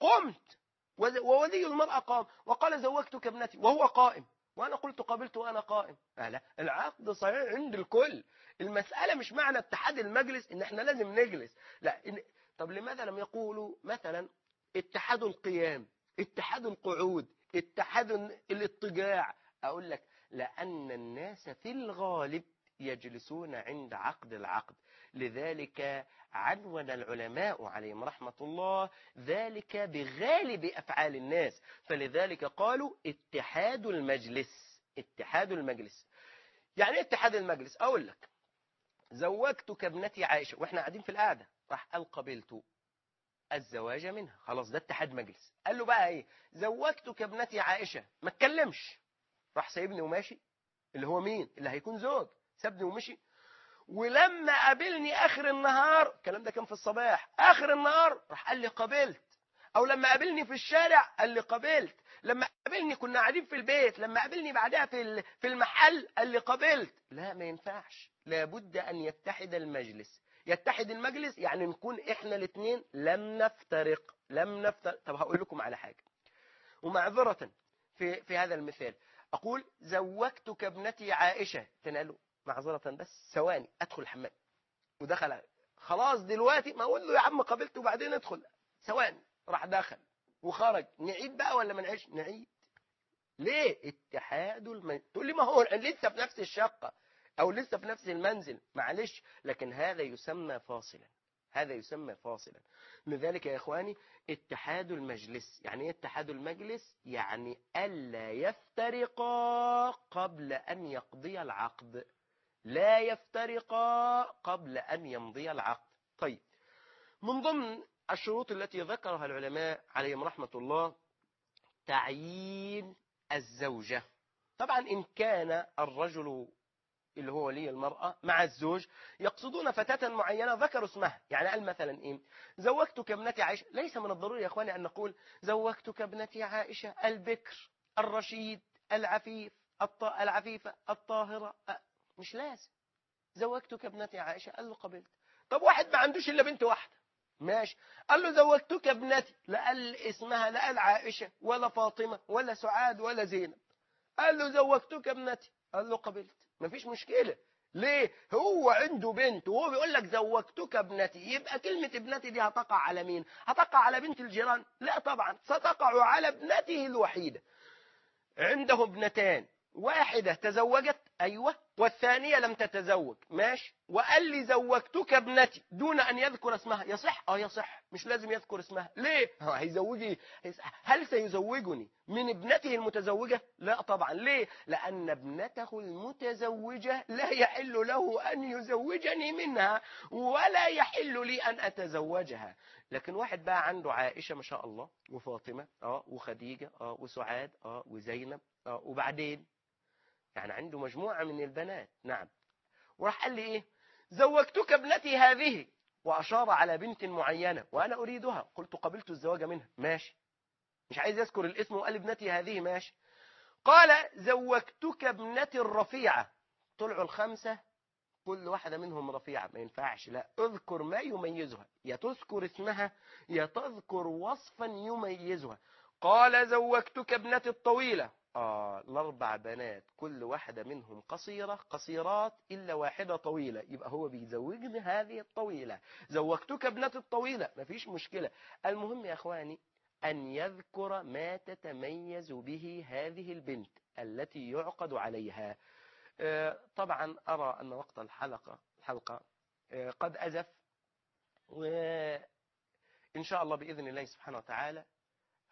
قمت وولي المرأة قام وقال زوجتك ابنتي وهو قائم. وأنا قلت قابلت وأنا قائم. لا العقد صحيح عند الكل. المسألة مش معنى اتحاد المجلس إن إحنا لازم نجلس. لا إن... طب لماذا لم يقولوا مثلا اتحاد القيام اتحاد القعود اتحاد الاضطجاع أقول لك لأن الناس في الغالب يجلسون عند عقد العقد. لذلك عنون العلماء عليهم رحمة الله ذلك بغالب أفعال الناس. فلذلك قالوا اتحاد المجلس اتحاد المجلس. يعني إيه اتحاد المجلس؟ أقول لك زوجتك ابنتي عائشة وإحنا قاعدين في القعدة راح قال قبلت الزواج منها. خلاص ده اتحاد مجلس. قال له بقى إيه؟ زوجتك ابنتي عائشة ما اتكلمش راح سايبني وماشي؟ اللي هو مين؟ اللي هيكون زوج. سابني ومشي. ولما قابلني آخر النهار الكلام ده كان في الصباح آخر النهار راح قال لي قابلت. أو لما قابلني في الشارع قال لي قابلت. لما قابلني كنا قاعدين في البيت لما قابلني بعدها في في المحل قال لي قابلت. لا ما ينفعش. لابد أن يتحد المجلس. يتحد المجلس يعني نكون إحنا الاثنين لم نفترق لم نفترق. طب هقول لكم على حاجة. ومعذرة في في هذا المثال. أقول زوجتك ابنتي عائشة. تنقله معذرة بس. ثواني أدخل الحمام. ودخل. خلاص دلوقتي ما أقول له يا عم قابلت وبعدين ادخل. ثواني راح دخل. وخرج. نعيد بقى ولا ما نعيدش؟ نعيد. ليه؟ اتحاد المنزل تقول لي ما هو لسه في نفس الشقة أو لسه في نفس المنزل. معلش لكن هذا يسمى فاصلا. هذا يسمى فاصلا. لذلك يا إخواني اتحاد المجلس. يعني إيه اتحاد المجلس؟ يعني ألا يفترقا قبل أن يقضي العقد. لا يفترقا قبل أن يمضي العقد. طيب من ضمن الشروط التي ذكرها العلماء عليهم رحمة الله تعيين الزوجة. طبعا إن كان الرجل اللي هو ولي المرأة مع الزوج يقصدون فتاة معينة ذكروا اسمها. يعني قال مثلا إيه؟ زوجتك ابنتي عائشة. ليس من الضروري يا أخواني أن نقول زوجتك ابنتي عائشة البكر الرشيد العفيف العفيفة الطاهرة مش لازم. زوجتك ابنتي عائشة؟ قال له قبلت. طب واحد ما عندوش إلا بنت واحدة. ماشي. قال له زوجتك ابنتي؟ لا قال اسمها لا قال عائشة ولا فاطمة ولا سعاد ولا زينب. قال له زوجتك ابنتي؟ قال له قبلت. مفيش مشكلة. ليه؟ هو عنده بنت وهو بيقول لك زوجتك ابنتي. يبقى كلمة ابنتي دي هتقع على مين؟ هتقع على بنت الجيران؟ لا طبعا. ستقع على ابنته الوحيدة. عنده ابنتان واحدة تزوجت أيوة. والثانية لم تتزوج. ماشي. وقال لي زوجتك ابنتي. دون أن يذكر اسمها. يصح؟ آه يصح. مش لازم يذكر اسمها. ليه؟ هيزوجي. هل سيزوجني من ابنته المتزوجة؟ لا طبعا. ليه؟ لأن ابنته المتزوجة لا يحل له أن يزوجني منها ولا يحل لي أن أتزوجها. لكن واحد بقى عنده عائشة ما شاء الله وفاطمة آه وخديجة آه وسعاد آه وزينب آه وبعدين؟ يعني عنده مجموعة من البنات. نعم. وراح قال لي إيه؟ زوجتك ابنتي هذه. وأشار على بنت معينة. وأنا أريدها. قلت قبلت الزواج منها. ماشي. مش عايز يذكر الاسم وقال ابنتي هذه. ماشي. قال زوجتك ابنتي الرفيعة. طلعوا الخمسة. كل واحدة منهم رفيعة. ما ينفعش. لا. اذكر ما يميزها. يا تذكر اسمها يا تذكر وصفا يميزها. قال زوجتك ابنتي الطويلة. آه الأربع بنات كل واحدة منهم قصيرة قصيرات إلا واحدة طويلة. يبقى هو بيزوجني هذه الطويلة. زوجتك ابنتي الطويلة. مفيش مشكلة. المهم يا أخواني أن يذكر ما تتميز به هذه البنت التي يعقد عليها. آه، طبعا أرى أن وقت الحلقة الحلقة آه، قد أزف. وإن شاء الله بإذن الله سبحانه وتعالى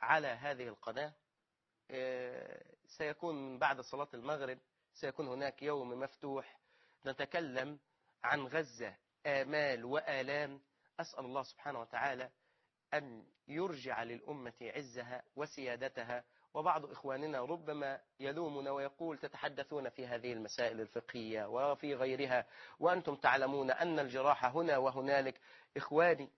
على هذه القناة سيكون بعد صلاة المغرب سيكون هناك يوم مفتوح. نتكلم عن غزة آمال وآلام. أسأل الله سبحانه وتعالى أن يرجع للأمة عزها وسيادتها. وبعض إخواننا ربما يلومنا ويقول تتحدثون في هذه المسائل الفقهية وفي غيرها وأنتم تعلمون أن الجراح هنا وهنالك. إخواني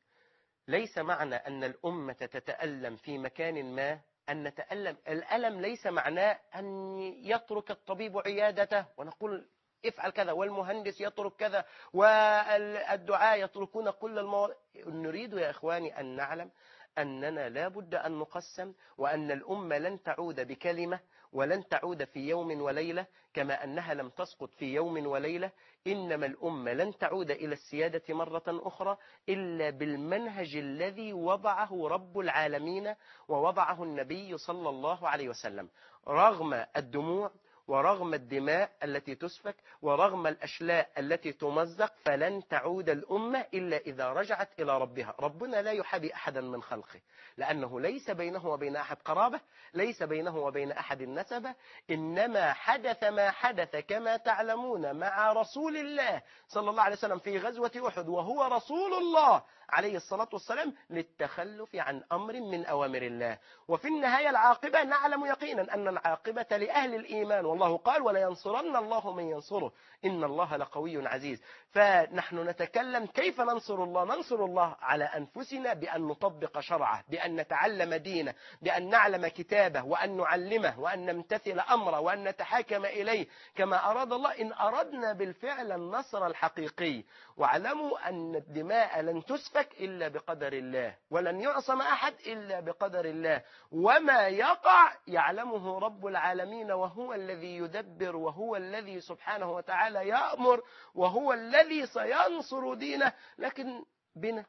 ليس معنى أن الأمة تتألم في مكان ما أن نتألم. الألم ليس معناه أن يترك الطبيب عيادته ونقول افعل كذا والمهندس يترك كذا والدعاء يتركون كل المواضيع. نريد يا إخواني أن نعلم أننا لا بد أن نقسم وأن الأمة لن تعود بكلمة ولن تعود في يوم وليلة كما أنها لم تسقط في يوم وليلة. إنما الأمة لن تعود إلى السيادة مرة أخرى إلا بالمنهج الذي وضعه رب العالمين ووضعه النبي صلى الله عليه وسلم. رغم الدموع ورغم الدماء التي تسفك ورغم الأشلاء التي تمزق فلن تعود الأمة إلا إذا رجعت إلى ربها. ربنا لا يحابي أحدا من خلقه لأنه ليس بينه وبين أحد قرابة ليس بينه وبين أحد نسبة إنما حدث ما حدث كما تعلمون مع رسول الله صلى الله عليه وسلم في غزوة أحد وهو رسول الله. عليه الصلاة والسلام للتخلف عن أمر من أوامر الله. وفي النهاية العاقبة نعلم يقينا أن العاقبة لأهل الإيمان. والله قال ولا ينصرن الله من ينصره. إن الله لقوي عزيز. فنحن نتكلم كيف ننصر الله؟ ننصر الله على أنفسنا بأن نطبق شرعه بأن نتعلم دينه بأن نعلم كتابه وأن نعلمه وأن نمتثل أمره وأن نتحاكم إليه. كما أراد الله إن أردنا بالفعل النصر الحقيقي. واعلموا أن الدماء لن تسفك إلا بقدر الله ولن يعصم أحد إلا بقدر الله. وما يقع يعلمه رب العالمين وهو الذي يدبر وهو الذي سبحانه وتعالى يأمر وهو الذي سينصر دينه. لكن بنا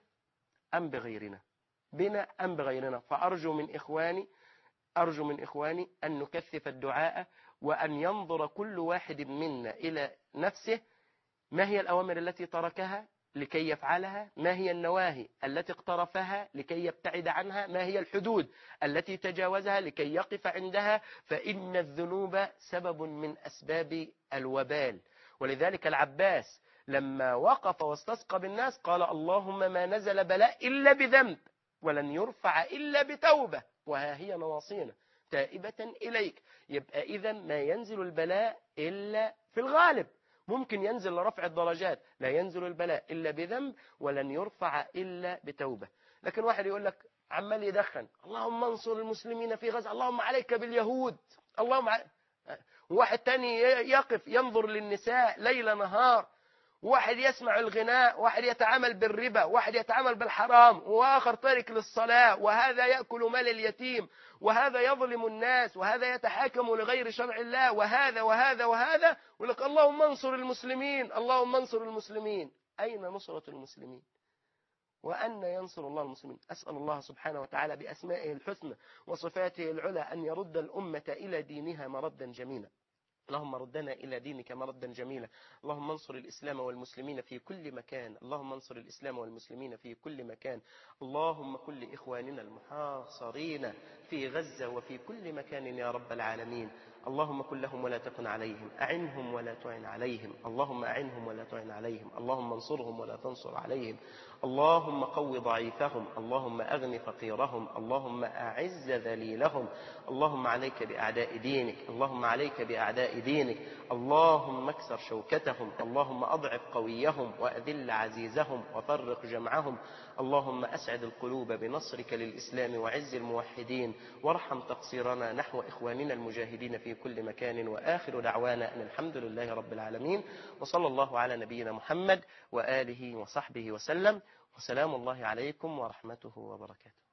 أم بغيرنا؟ بنا أم بغيرنا؟ فأرجو من إخواني أرجو من إخواني أن نكثف الدعاء وأن ينظر كل واحد منا إلى نفسه ما هي الأوامر التي تركها؟ لكي يفعلها ما هي النواهي التي اقترفها لكي يبتعد عنها؟ ما هي الحدود التي تجاوزها لكي يقف عندها؟ فإن الذنوب سبب من أسباب الوبال. ولذلك العباس لما وقف واستسقى بالناس قال اللهم ما نزل بلاء إلا بذنب ولن يرفع إلا بتوبة. وها هي نواصينا. تائبة إليك. يبقى إذا ما ينزل البلاء إلا في الغالب. ممكن ينزل لرفع الدرجات. لا ينزل البلاء إلا بذنب ولن يرفع إلا بتوبة. لكن واحد يقول لك عمال يدخن. اللهم انصر المسلمين في غزة. اللهم عليك باليهود. اللهم ع... واحد تاني يقف ينظر للنساء ليل نهار. واحد يسمع الغناء واحد يتعامل بالربا واحد يتعامل بالحرام وآخر تارك للصلاة وهذا يأكل مال اليتيم وهذا يظلم الناس وهذا يتحاكم لغير شرع الله وهذا وهذا وهذا ولك اللهم انصر المسلمين اللهم انصر المسلمين. أين نصرة المسلمين؟ وأن ينصر الله المسلمين. أسأل الله سبحانه وتعالى بأسمائه الحسنى وصفاته العلى أن يرد الأمة إلى دينها مردا جميلا. اللهم ردنا إلى دينك مردا جميلا. اللهم انصر الإسلام والمسلمين في كل مكان. اللهم انصر الإسلام والمسلمين في كل مكان. اللهم كل إخواننا المحاصرين في غزة وفي كل مكان يا رب العالمين. اللهم كن لهم ولا تكن عليهم. أعنهم ولا تعن عليهم. اللهم أعنهم ولا تعن عليهم. اللهم انصرهم ولا تنصر عليهم. اللهم قو ضعيفهم اللهم أغن فقيرهم اللهم أعز ذليلهم اللهم عليك بأعداء دينك اللهم عليك بأعداء دينك اللهم اكسر شوكتهم اللهم أضعف قويهم وأذل عزيزهم وفرق جمعهم اللهم أسعد القلوب بنصرك للإسلام وعز الموحدين وارحم تقصيرنا نحو إخواننا المجاهدين في كل مكان وآخر دعوانا أن الحمد لله رب العالمين وصلى الله على نبينا محمد وآله وصحبه وسلم. وسلام الله عليكم ورحمته وبركاته.